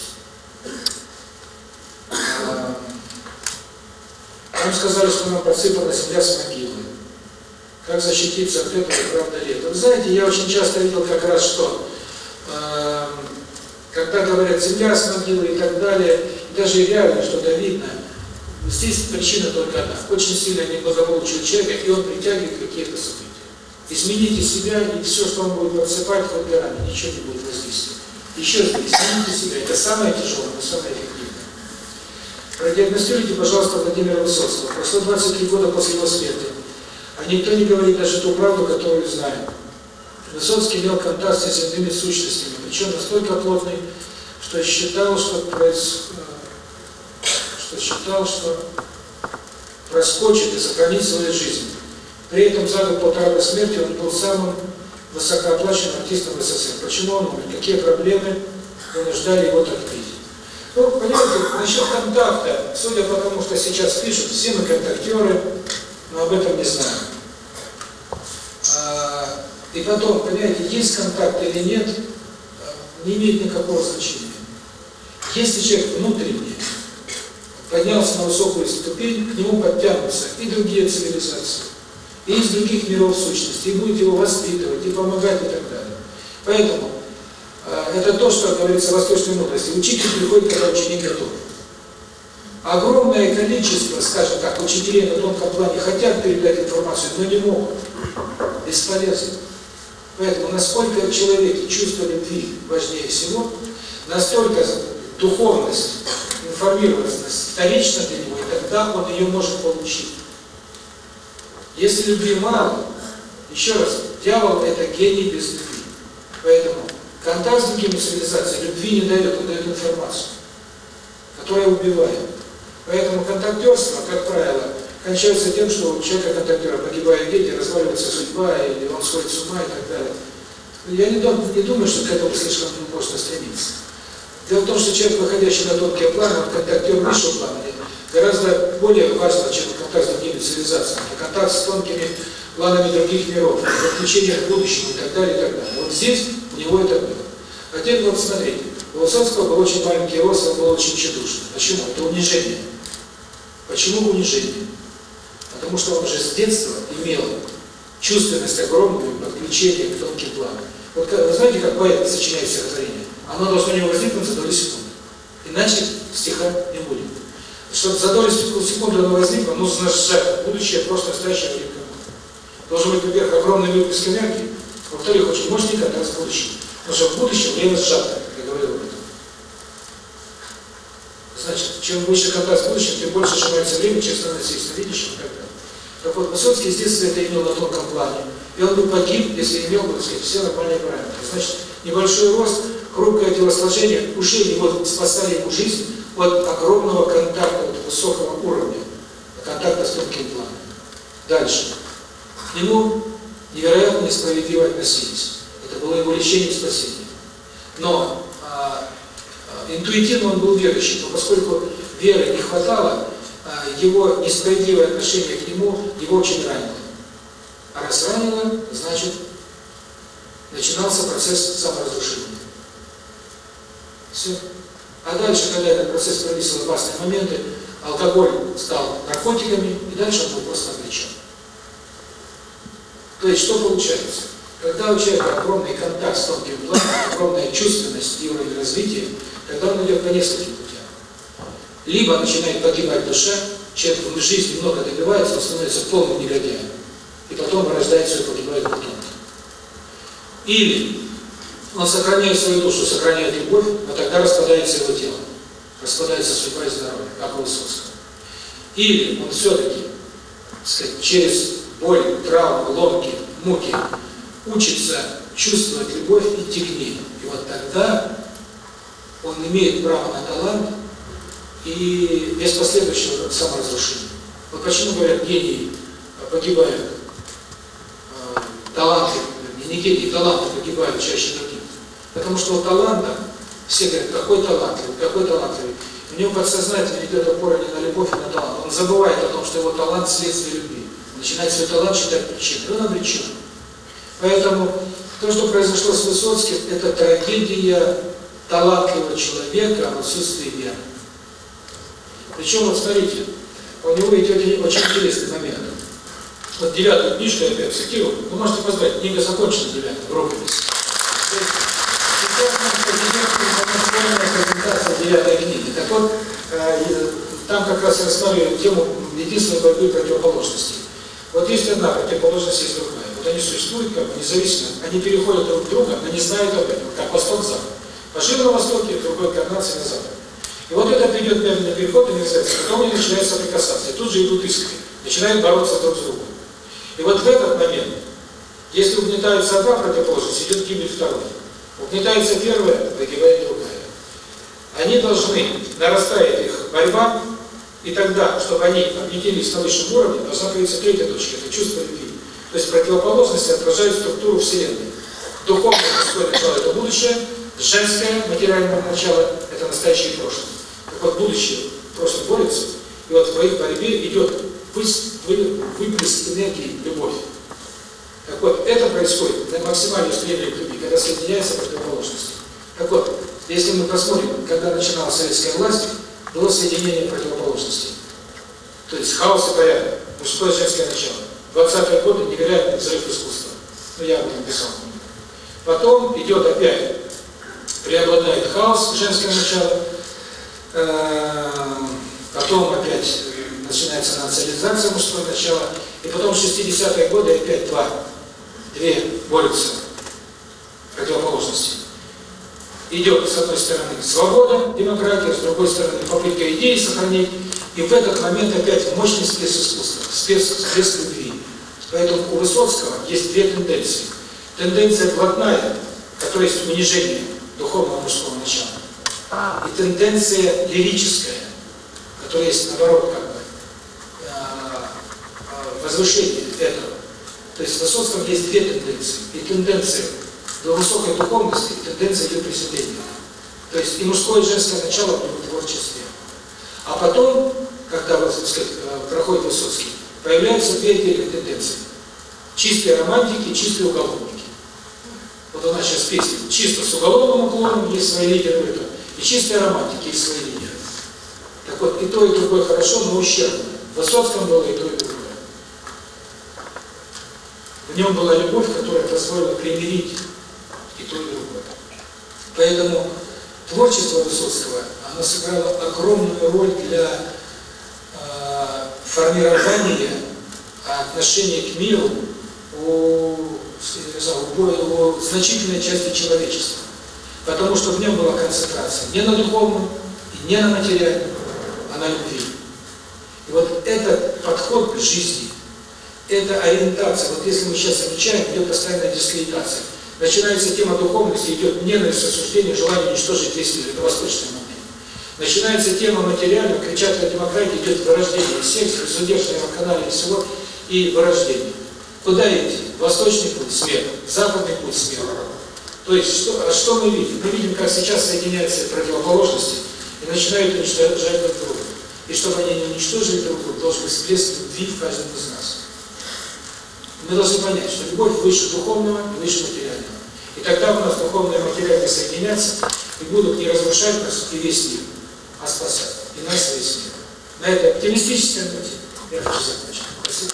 Нам сказали, что нам подсыпана земля с могилы. Как защититься от этого, правда ли? Вы знаете, я очень часто видел как раз, что когда говорят земля с могилы и так далее, даже реально что-то видно, здесь причина только одна. Очень сильно неблагополучие человек и он притягивает какие-то судьбы. Измените себя, и все, что вам будет отсыпать, вот горами, ничего не будет воздействовать. Еще раз, измените себя. Это самое тяжелое, но самое эффективное. Продиагностируйте, пожалуйста, Владимира Высоцкого. Прошло 23 года после его смерти. А никто не говорит даже ту правду, которую знаем. Высоцкий имел контакт с земными сущностями, причем настолько плотный, что считал, что, проис... Э, что, считал, что проскочит и сохранит свою жизнь. При этом за год полтора до смерти он был самым высокооплаченным артистом СССР. Почему он умер? Какие проблемы вынуждали его так видеть? Ну, понимаете, насчет контакта, судя по тому, что сейчас пишут, все мы контактеры, но об этом не знаем. И потом, понимаете, есть контакт или нет, не имеет никакого значения. Если человек внутренний, поднялся на высокую ступень, к нему подтянутся и другие цивилизации и из других миров сущности, и будет его воспитывать, и помогать, и так далее. Поэтому э, это то, что говорится в восточной мудрости. Учитель приходит, когда ученик готов. Огромное количество, скажем так, учителей на тонком плане хотят передать информацию, но не могут. Бесполезно. Поэтому насколько в человеке чувство любви важнее всего, настолько духовность, информированность вторична для него, и тогда он ее может получить. Если любви мало, еще раз, дьявол – это гений без любви. Поэтому контакт с другими цивилизациями любви не дает, он дает информацию, которая убивает. Поэтому контактерство, как правило, кончается тем, что у человека-контактера погибает, дети, разваливается судьба, или он сходит с ума и так далее. Я не думаю, не думаю, что к этому слишком можно стремиться. Дело в том, что человек, выходящий на тонкие планы, он контактер высшего плана, Гораздо более важно, чем контакт с другими цивилизациями, контакт с тонкими планами других миров, подключение к будущему и так далее, и так далее. Вот здесь у него это было. А теперь вот смотрите, у Лосовского был очень маленький рост, он был очень чудушный. Почему? Это унижение. Почему унижение? Потому что он уже с детства имел чувственность огромную, подключение к тонким планам. Вот вы знаете, как поэт сочиняет стихотворение? Оно должно не возникнуть за доли секунды. Иначе стиха не будет чтобы задолить секунду до возникла, нужно сжать будущее, просто настоящее великое. Должен быть, во-первых, огромный выпуск энергии, во-вторых, очень мощный контакт с будущим. Потому что в будущем время сжато, как я говорил об этом. Значит, чем выше контакт с будущим, тем больше сжимается время, чем становится ясновидящим и так далее. Так вот, Высоцкий, естественно, это имел на тонком плане. И он бы погиб, если имел бы, так сказать, все нормальные правила. Значит, небольшой рост, хрупкое телосложение, уши его спасали ему жизнь, от огромного контакта, от высокого уровня, контакта с тонким планом. Дальше. К нему невероятно несправедливо относились. Это было его лечение и спасение. Но а, а, интуитивно он был верующим, но поскольку веры не хватало, а, его несправедливое отношение к нему его очень ранило. А раз ранило, значит, начинался процесс саморазрушения. Все. А дальше, когда этот процесс пролисил опасные моменты, алкоголь стал наркотиками, и дальше он был просто отвлечен. То есть, что получается? Когда у человека огромный контакт с тонким планом, огромная чувственность и уровень развития, когда он идет по нескольким путям. Либо начинает погибать душа, человек в жизни много добивается, он становится полным негодяем. И потом рождается и погибает в Или он сохраняет свою душу, сохраняет любовь, но тогда распадается его тело, распадается судьба и здоровье, как у Иисуса. Или он все-таки сказать, через боль, травму, ломки, муки учится чувствовать любовь и идти к ней. И вот тогда он имеет право на талант и без последующего саморазрушения. Вот почему говорят, гении погибают, э, таланты, не гении, таланты погибают чаще других. Потому что у таланта все говорят, какой талантливый, какой талантливый. У него подсознательно идет опора не на любовь, а на талант. Он забывает о том, что его талант – следствие любви. Он начинает свой талант считать причиной. Ну, Он обречен. Поэтому то, что произошло с Высоцким, это трагедия талантливого человека в отсутствии веры. Причем, вот смотрите, у него идет очень интересный момент. Вот девятую книжку я опять цитирую, вы можете позвать, книга закончена девятая, в рукописи для этой. Так вот, там как раз рассматриваем тему единственной борьбы противоположностей. Вот есть одна противоположность, есть другая. Вот они существуют как бы независимо, они переходят друг друга, но не знают об этом, как Восток-Запад. Пожил на Востоке, другой координации на Запад. И вот это придет медленный переход, и нельзя, потом они начинают соприкасаться, и тут же идут искры, начинают бороться друг с другом. И вот в этот момент, если угнетается одна противоположность, идет гибель второй. Угнетаются первое, погибает другая. Они должны, нарастает их борьба, и тогда, чтобы они объединились на высшем уровне, должна появиться третья точка, это чувство любви. То есть противоположности отражают структуру Вселенной. Духовное начало – это будущее, женское материальное начало – это настоящее и прошлое. Так вот, будущее просто борется, и вот в их борьбе идет выплеск энергии, любовь. Так вот, это происходит на максимальной стремлении к любви, когда соединяется противоположность. Так вот, если мы посмотрим, когда начинала советская власть, было соединение противоположностей. То есть хаос и порядок, мужское и женское начало. 20-е годы невероятный взрыв искусства. Ну, я об этом. Потом идет опять, преобладает хаос, женское начало, э, потом опять начинается национализация мужского начала, и потом 60-е годы опять два две борются противоположности. Идет, с одной стороны, свобода, демократия, с другой стороны, попытка идеи сохранить, и в этот момент опять мощный специскусство, спец, спецлюбви. Поэтому у Высоцкого есть две тенденции. Тенденция плотная, которая есть унижение духовного мужского начала, и тенденция лирическая, которая есть, наоборот, как бы, возвышение этого то есть в Высоцком есть две тенденции. И тенденция до высокой духовности, и тенденция ее присоединения. То есть и мужское, и женское начало в творчестве. А потом, когда вот, сказать, э, проходит Высоцкий, появляются две отдельные тенденции. Чистые романтики, чистые уголовники. Вот у нас сейчас песня. Чисто с уголовным уклоном есть свои лидеры в этом. И чистые романтики есть свои лидеры. Так вот, и то, и другое хорошо, но ущербно. В Высоцком было и то, и другое. В нем была любовь, которая позволила примирить и то, и другое. Поэтому творчество Высоцкого, оно сыграло огромную роль для э, формирования отношения к миру у, у, у значительной части человечества. Потому что в нем была концентрация не на духовном и не на материальном, а на любви. И вот этот подход к жизни, это ориентация. Вот если мы сейчас отвечаем, идет постоянная дискредитация. Начинается тема духовности, идет ненависть, осуждение, желание уничтожить весь мир. Это восточный момент. Начинается тема материального, кричат о демократии, идет вырождение секс, задержание на канале всего и вырождение. Куда идти? Восточный путь – смерти, западный путь – смерти. То есть, что, а что мы видим? Мы видим, как сейчас соединяются противоположности и начинают уничтожать друг друга. И чтобы они не уничтожили друг друга, должен быть всплеск любви в каждом из нас мы должны понять, что любовь выше духовного, выше материального. И тогда у нас духовное и материальное соединятся и будут не разрушать нас и весь мир, а спасать и нас и весь мир. На этой оптимистической ноте я хочу закончить. Спасибо.